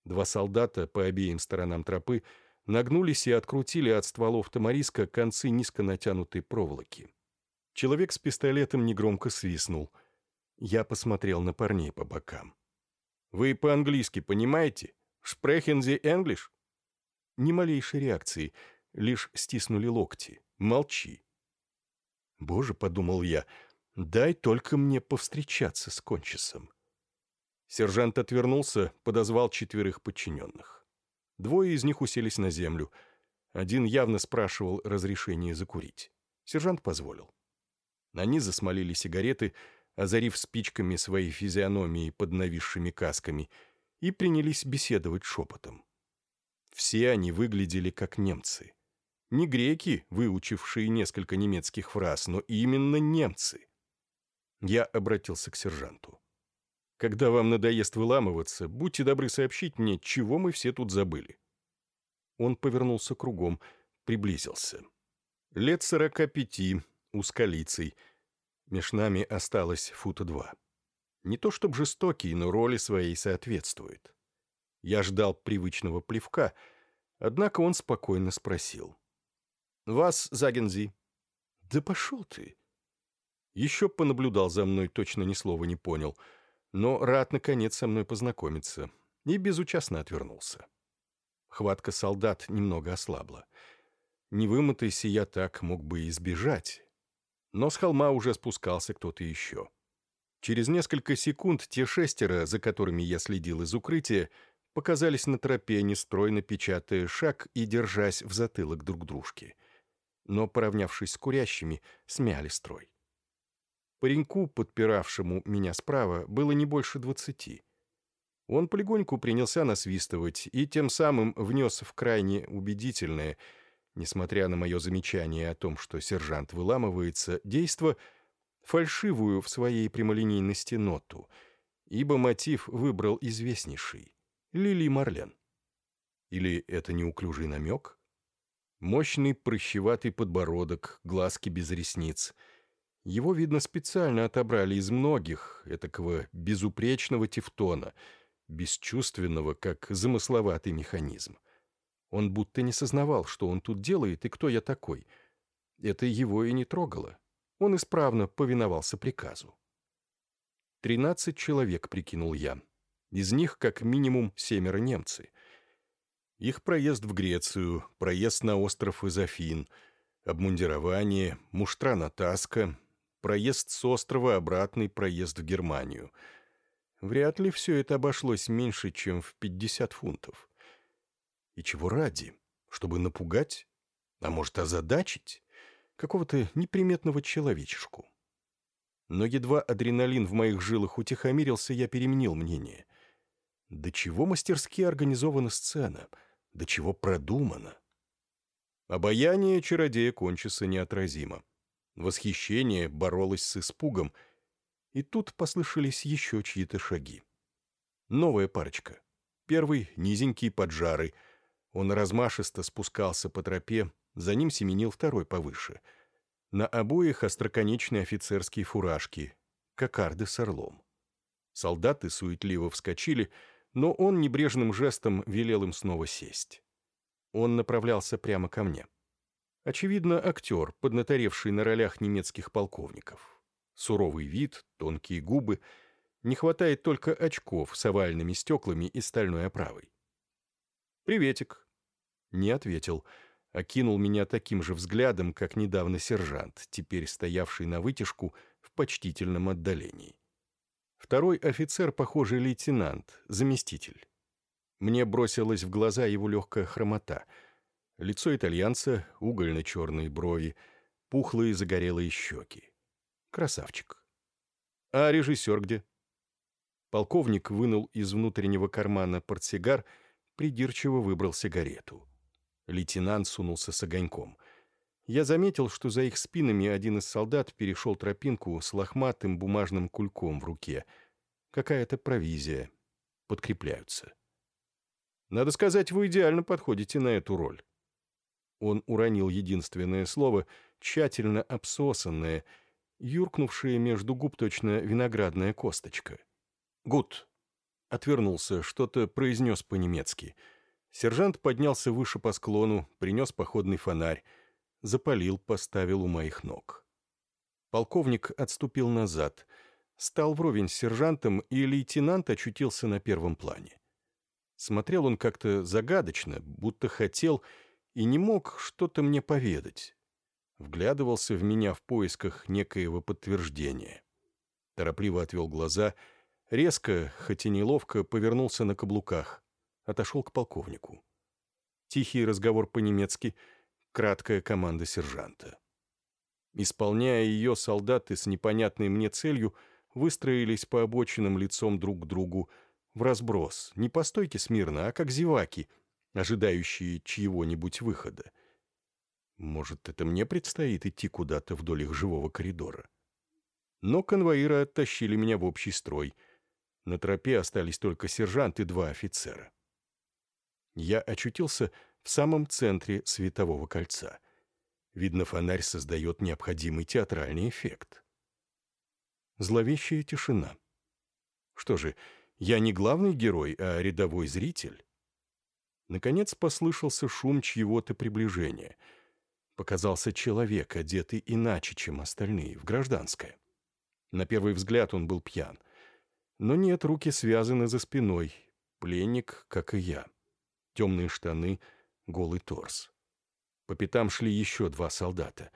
Два солдата по обеим сторонам тропы нагнулись и открутили от стволов тамариска концы низко натянутой проволоки. Человек с пистолетом негромко свистнул. Я посмотрел на парней по бокам. «Вы по-английски понимаете? Sprechen Sie English?» Ни малейшей реакции, лишь стиснули локти. «Молчи». «Боже», — подумал я, — Дай только мне повстречаться с Кончисом. Сержант отвернулся, подозвал четверых подчиненных. Двое из них уселись на землю. Один явно спрашивал разрешение закурить. Сержант позволил. Они засмолили сигареты, озарив спичками свои физиономии под нависшими касками, и принялись беседовать шепотом. Все они выглядели как немцы. Не греки, выучившие несколько немецких фраз, но именно немцы. Я обратился к сержанту. «Когда вам надоест выламываться, будьте добры сообщить мне, чего мы все тут забыли». Он повернулся кругом, приблизился. Лет сорока пяти, узколицей. Меж нами осталось фута два. Не то чтобы жестокий, но роли своей соответствует. Я ждал привычного плевка, однако он спокойно спросил. «Вас, Загензи?» «Да пошел ты!» Еще понаблюдал за мной, точно ни слова не понял, но рад, наконец, со мной познакомиться, и безучастно отвернулся. Хватка солдат немного ослабла. Не вымотайся я так, мог бы избежать. Но с холма уже спускался кто-то еще. Через несколько секунд те шестеро, за которыми я следил из укрытия, показались на тропе, нестройно печатая шаг и держась в затылок друг дружки. Но, поравнявшись с курящими, смяли строй. Пареньку, подпиравшему меня справа, было не больше двадцати. Он полегоньку принялся насвистывать и тем самым внес в крайне убедительное, несмотря на мое замечание о том, что сержант выламывается, действо, фальшивую в своей прямолинейности ноту, ибо мотив выбрал известнейший — Лили Марлен. Или это неуклюжий намек? Мощный прыщеватый подбородок, глазки без ресниц — его, видно, специально отобрали из многих, этакого безупречного тефтона, бесчувственного, как замысловатый механизм. Он будто не сознавал, что он тут делает и кто я такой. Это его и не трогало. Он исправно повиновался приказу. Тринадцать человек, прикинул я. Из них как минимум семеро немцы. Их проезд в Грецию, проезд на остров Изофин — Обмундирование, муштра-натаска, проезд с острова, обратный проезд в Германию. Вряд ли все это обошлось меньше, чем в 50 фунтов. И чего ради? Чтобы напугать? А может, озадачить? Какого-то неприметного человечешку. Но едва адреналин в моих жилах утихомирился, я переменил мнение. До чего мастерски организована сцена, до чего продумана. Обаяние чародея кончится неотразимо. Восхищение боролось с испугом, и тут послышались еще чьи-то шаги. Новая парочка. Первый — низенький поджарый. Он размашисто спускался по тропе, за ним семенил второй повыше. На обоих остроконечные офицерские фуражки, кокарды с орлом. Солдаты суетливо вскочили, но он небрежным жестом велел им снова сесть. Он направлялся прямо ко мне. Очевидно, актер, поднаторевший на ролях немецких полковников. Суровый вид, тонкие губы. Не хватает только очков с овальными стеклами и стальной оправой. «Приветик». Не ответил. Окинул меня таким же взглядом, как недавно сержант, теперь стоявший на вытяжку в почтительном отдалении. Второй офицер, похожий лейтенант, заместитель. Мне бросилась в глаза его легкая хромота — Лицо итальянца, угольно-черные брови, пухлые загорелые щеки. Красавчик. А режиссер где? Полковник вынул из внутреннего кармана портсигар, придирчиво выбрал сигарету. Лейтенант сунулся с огоньком. Я заметил, что за их спинами один из солдат перешел тропинку с лохматым бумажным кульком в руке. Какая-то провизия. Подкрепляются. Надо сказать, вы идеально подходите на эту роль. Он уронил единственное слово, тщательно обсосанное, юркнувшее между губ точно виноградная косточка. «Гуд!» Отвернулся, что-то произнес по-немецки. Сержант поднялся выше по склону, принес походный фонарь, запалил, поставил у моих ног. Полковник отступил назад, стал вровень с сержантом, и лейтенант очутился на первом плане. Смотрел он как-то загадочно, будто хотел и не мог что-то мне поведать. Вглядывался в меня в поисках некоего подтверждения. Торопливо отвел глаза, резко, хоть и неловко, повернулся на каблуках, отошел к полковнику. Тихий разговор по-немецки, краткая команда сержанта. Исполняя ее, солдаты с непонятной мне целью выстроились по обочинам лицом друг к другу в разброс, не по стойке смирно, а как зеваки — ожидающие чьего-нибудь выхода. Может, это мне предстоит идти куда-то вдоль их живого коридора? Но конвоиры оттащили меня в общий строй. На тропе остались только сержант и два офицера. Я очутился в самом центре светового кольца. Видно, фонарь создает необходимый театральный эффект. Зловещая тишина. Что же, я не главный герой, а рядовой зритель? Наконец послышался шум чьего-то приближения. Показался человек, одетый иначе, чем остальные, в гражданское. На первый взгляд он был пьян. Но нет, руки связаны за спиной. Пленник, как и я. Темные штаны, голый торс. По пятам шли еще два солдата.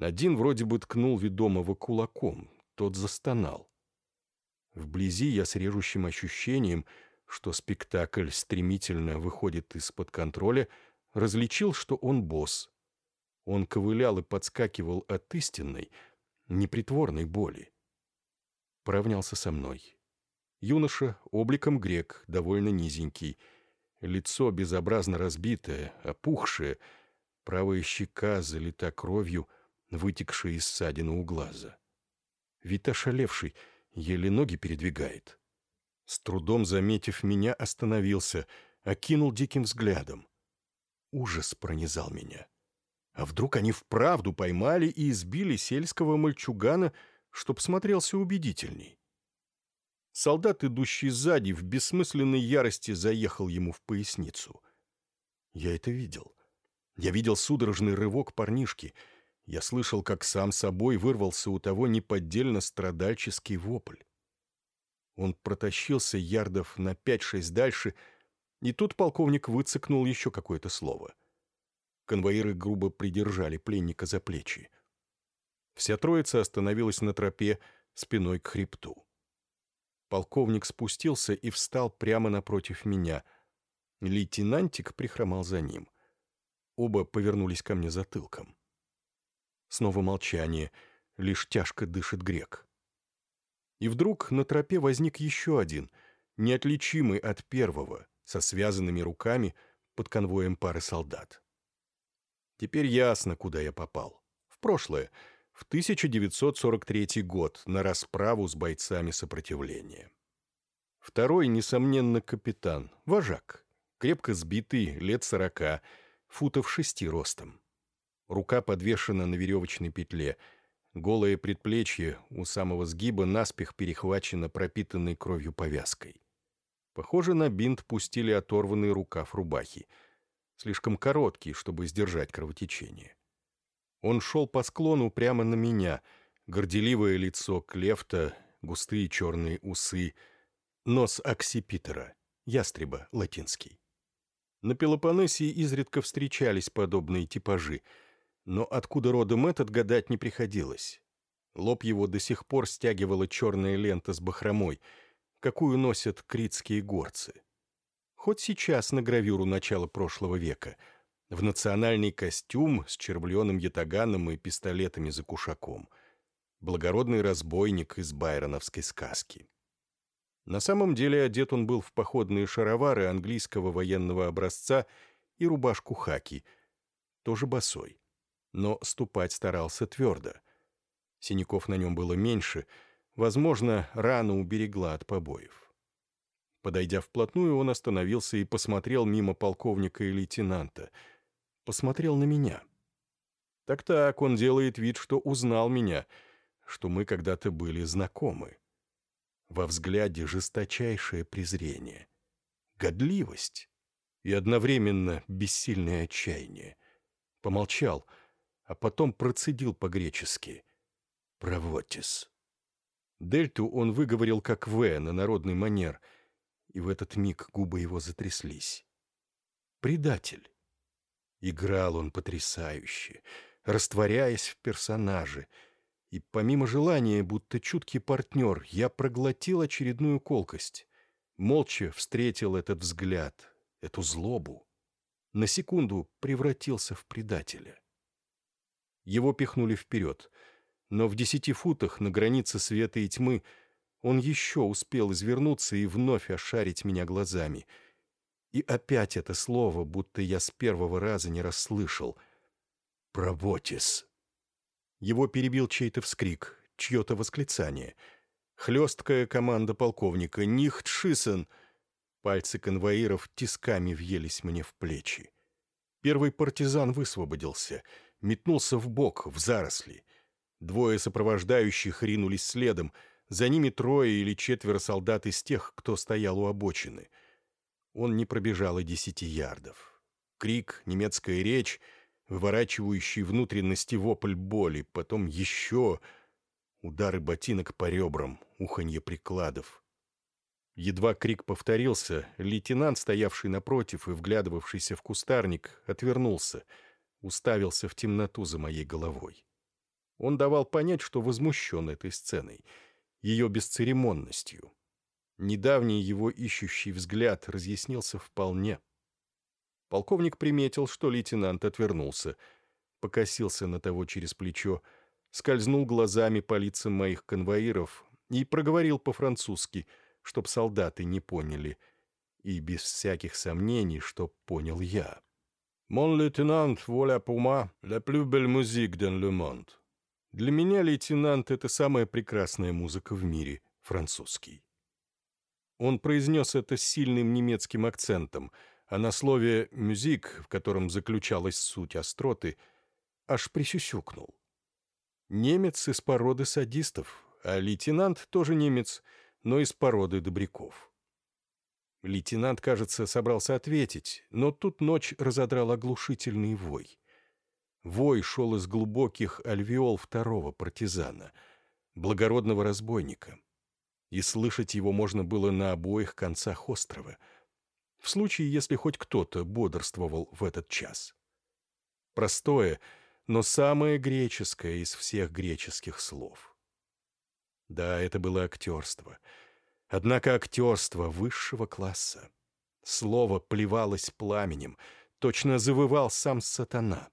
Один вроде бы ткнул ведомого кулаком, тот застонал. Вблизи я с режущим ощущением — что спектакль стремительно выходит из-под контроля, различил, что он босс. Он ковылял и подскакивал от истинной, непритворной боли. Поравнялся со мной. Юноша, обликом грек, довольно низенький, лицо безобразно разбитое, опухшее, правая щека залита кровью, вытекшая из ссадины у глаза. Вид ошалевший, еле ноги передвигает. С трудом заметив меня, остановился, окинул диким взглядом. Ужас пронизал меня. А вдруг они вправду поймали и избили сельского мальчугана, чтоб смотрелся убедительней? Солдат, идущий сзади, в бессмысленной ярости заехал ему в поясницу. Я это видел. Я видел судорожный рывок парнишки. Я слышал, как сам собой вырвался у того неподдельно страдальческий вопль. Он протащился ярдов на пять-шесть дальше, и тут полковник выцикнул еще какое-то слово. Конвоиры грубо придержали пленника за плечи. Вся троица остановилась на тропе спиной к хребту. Полковник спустился и встал прямо напротив меня. Лейтенантик прихромал за ним. Оба повернулись ко мне затылком. Снова молчание, лишь тяжко дышит грек. И вдруг на тропе возник еще один, неотличимый от первого, со связанными руками под конвоем пары солдат. Теперь ясно, куда я попал. В прошлое — в 1943 год на расправу с бойцами сопротивления. Второй, несомненно, капитан, вожак, крепко сбитый, лет сорока, футов шести ростом. Рука подвешена на веревочной петле, голое предплечье у самого сгиба наспех перехвачено пропитанной кровью повязкой. Похоже, на бинт пустили оторванный рукав рубахи, слишком короткий, чтобы сдержать кровотечение. Он шел по склону прямо на меня. Горделивое лицо Клефта, густые черные усы, нос Оксипитера, ястреба латинский. На Пелопоннесии изредка встречались подобные типажи, но откуда родом этот гадать не приходилось. Лоб его до сих пор стягивала черная лента с бахромой, какую носят критские горцы. Хоть сейчас на гравюру начала прошлого века — в национальный костюм с червленым ятаганом и пистолетами за кушаком. Благородный разбойник из байроновской сказки. На самом деле одет он был в походные шаровары английского военного образца и рубашку хаки, тоже босой. Но ступать старался твердо. Синяков на нем было меньше, возможно, рана уберегла от побоев. Подойдя вплотную, он остановился и посмотрел мимо полковника и лейтенанта — посмотрел на меня. Так-так, он делает вид, что узнал меня, что мы когда-то были знакомы. Во взгляде жесточайшее презрение, годливость и одновременно бессильное отчаяние. Помолчал, а потом процедил по-гречески «Провотис». Дельту он выговорил как «В» на народный манер, и в этот миг губы его затряслись. «Предатель». Играл он потрясающе, растворяясь в персонаже. И помимо желания, будто чуткий партнер, я проглотил очередную колкость. Молча встретил этот взгляд, эту злобу. На секунду превратился в предателя. Его пихнули вперед, но в десяти футах на границе света и тьмы он еще успел извернуться и вновь ошарить меня глазами — и опять это слово, будто я с первого раза не расслышал. «Провотис». Его перебил чей-то вскрик, чье-то восклицание. Хлесткая команда полковника «Нихт Шисен!» Пальцы конвоиров тисками въелись мне в плечи. Первый партизан высвободился, метнулся в бок, в заросли. Двое сопровождающих ринулись следом, за ними трое или четверо солдат из тех, кто стоял у обочины — он не пробежал и десяти ярдов. Крик, немецкая речь, выворачивающий внутренности вопль боли, потом еще удары ботинок по ребрам, уханье прикладов. Едва крик повторился, лейтенант, стоявший напротив и вглядывавшийся в кустарник, отвернулся, уставился в темноту за моей головой. Он давал понять, что возмущен этой сценой, ее бесцеремонностью. Недавний его ищущий взгляд разъяснился вполне. Полковник приметил, что лейтенант отвернулся, покосился на того через плечо, скользнул глазами по лицам моих конвоиров и проговорил по-французски, чтоб солдаты не поняли, и без всяких сомнений, чтоб понял я. «Mon lieutenant, voilà pour moi la plus belle musique dans le monde». Для меня лейтенант — это самая прекрасная музыка в мире, французский. Он произнес это с сильным немецким акцентом, а на слове «мюзик», в котором заключалась суть остроты, аж присюсюкнул. Немец из породы садистов, а лейтенант тоже немец, но из породы добряков. Лейтенант, кажется, собрался ответить, но тут ночь разодрал оглушительный вой. Вой шел из глубоких альвеол второго партизана, благородного разбойника и слышать его можно было на обоих концах острова, в случае, если хоть кто-то бодрствовал в этот час. Простое, но самое греческое из всех греческих слов. Да, это было актерство. Однако актерство высшего класса. Слово плевалось пламенем, точно завывал сам сатана.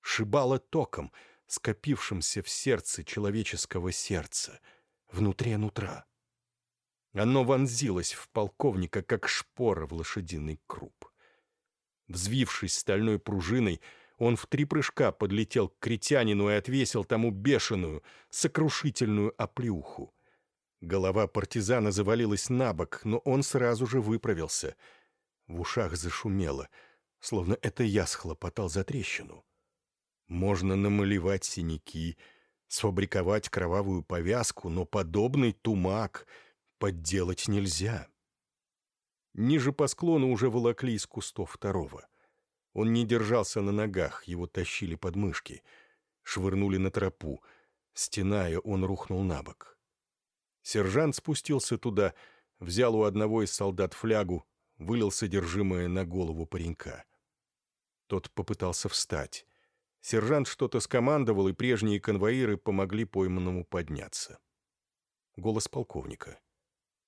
Шибало током, скопившимся в сердце человеческого сердца, внутри нутра. Оно вонзилось в полковника, как шпора в лошадиный круп. Взвившись стальной пружиной, он в три прыжка подлетел к критянину и отвесил тому бешеную, сокрушительную оплеуху. Голова партизана завалилась на бок, но он сразу же выправился. В ушах зашумело, словно это я схлопотал за трещину. Можно намалевать синяки, сфабриковать кровавую повязку, но подобный тумак подделать нельзя. Ниже по склону уже волокли из кустов второго. Он не держался на ногах, его тащили под мышки. Швырнули на тропу. Стеная, он рухнул на бок. Сержант спустился туда, взял у одного из солдат флягу, вылил содержимое на голову паренька. Тот попытался встать. Сержант что-то скомандовал, и прежние конвоиры помогли пойманному подняться. Голос полковника.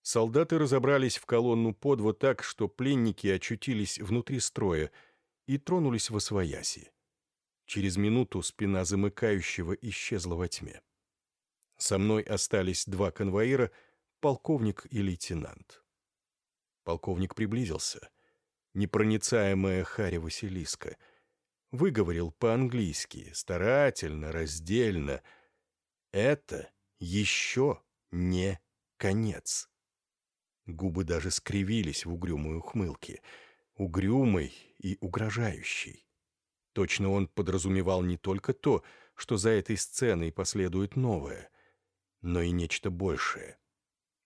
Солдаты разобрались в колонну подво так, что пленники очутились внутри строя и тронулись во свояси. Через минуту спина замыкающего исчезла во тьме. Со мной остались два конвоира, полковник и лейтенант. Полковник приблизился. Непроницаемая Харя Василиска. Выговорил по-английски, старательно, раздельно. Это еще не конец. Губы даже скривились в угрюмой ухмылке. Угрюмой и угрожающей. Точно он подразумевал не только то, что за этой сценой последует новое, но и нечто большее.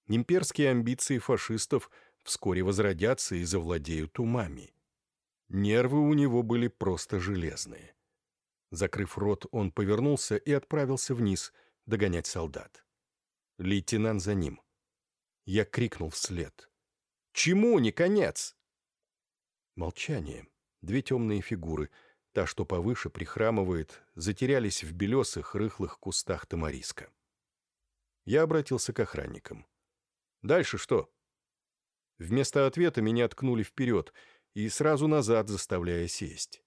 Имперские амбиции фашистов вскоре возродятся и завладеют умами. Нервы у него были просто железные. Закрыв рот, он повернулся и отправился вниз догонять солдат. Лейтенант за ним — я крикнул вслед. «Чему не конец?» Молчание. Две темные фигуры, та, что повыше, прихрамывает, затерялись в белесых, рыхлых кустах тамариска. Я обратился к охранникам. «Дальше что?» Вместо ответа меня ткнули вперед и сразу назад, заставляя сесть.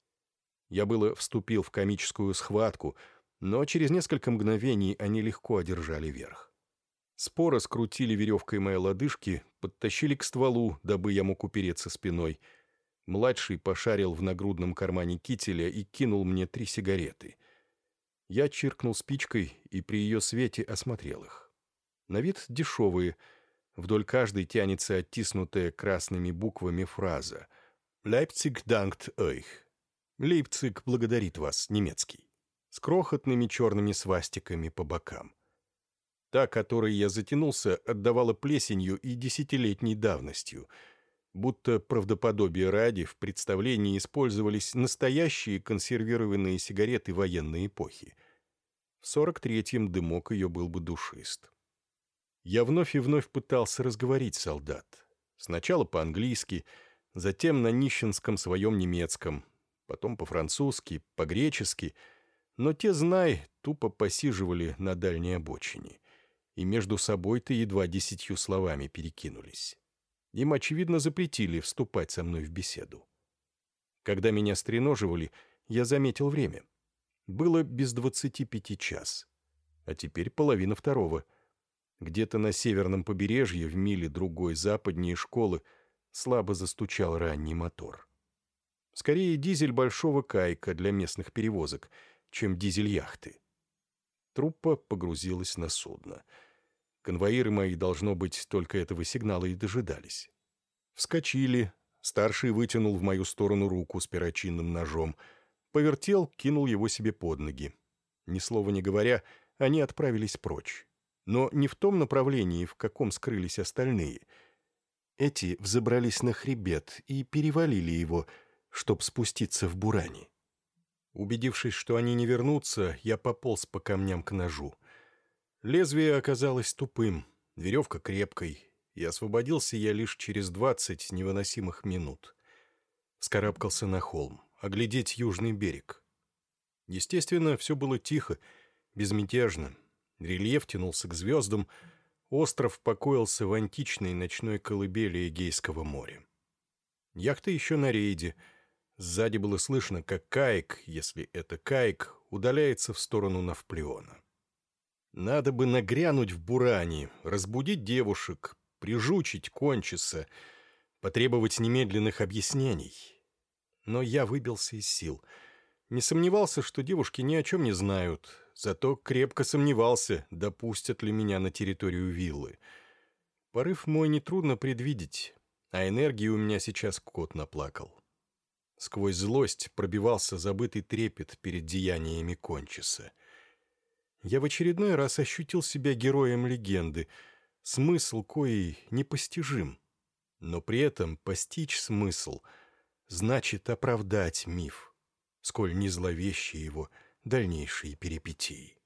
Я было вступил в комическую схватку, но через несколько мгновений они легко одержали верх. Споро скрутили веревкой мои лодыжки, подтащили к стволу, дабы я мог упереться спиной. Младший пошарил в нагрудном кармане кителя и кинул мне три сигареты. Я чиркнул спичкой и при ее свете осмотрел их. На вид дешевые. Вдоль каждой тянется оттиснутая красными буквами фраза «Лейпциг dankt euch». «Лейпциг благодарит вас», немецкий. С крохотными черными свастиками по бокам. Та, которой я затянулся, отдавала плесенью и десятилетней давностью. Будто правдоподобие ради в представлении использовались настоящие консервированные сигареты военной эпохи. В сорок третьем дымок ее был бы душист. Я вновь и вновь пытался разговорить солдат. Сначала по-английски, затем на нищенском своем немецком, потом по-французски, по-гречески, но те, знай, тупо посиживали на дальней обочине и между собой-то едва десятью словами перекинулись. Им, очевидно, запретили вступать со мной в беседу. Когда меня стреноживали, я заметил время. Было без двадцати пяти час, а теперь половина второго. Где-то на северном побережье, в миле другой западнее школы, слабо застучал ранний мотор. Скорее дизель большого кайка для местных перевозок, чем дизель яхты. Труппа погрузилась на судно. Конвоиры мои, должно быть, только этого сигнала и дожидались. Вскочили, старший вытянул в мою сторону руку с перочинным ножом, повертел, кинул его себе под ноги. Ни слова не говоря, они отправились прочь. Но не в том направлении, в каком скрылись остальные. Эти взобрались на хребет и перевалили его, чтоб спуститься в буране. Убедившись, что они не вернутся, я пополз по камням к ножу. Лезвие оказалось тупым, веревка крепкой, и освободился я лишь через двадцать невыносимых минут. Скарабкался на холм, оглядеть южный берег. Естественно, все было тихо, безмятежно. Рельеф тянулся к звездам, остров покоился в античной ночной колыбели Эгейского моря. Яхта еще на рейде. Сзади было слышно, как каек, если это каек, удаляется в сторону Навплеона. Надо бы нагрянуть в Буране, разбудить девушек, прижучить кончиса, потребовать немедленных объяснений. Но я выбился из сил. Не сомневался, что девушки ни о чем не знают, зато крепко сомневался, допустят ли меня на территорию виллы. Порыв мой нетрудно предвидеть, а энергии у меня сейчас кот наплакал. Сквозь злость пробивался забытый трепет перед деяниями кончиса — я в очередной раз ощутил себя героем легенды, смысл коей непостижим. Но при этом постичь смысл значит оправдать миф, сколь не зловещие его дальнейшие перипетии.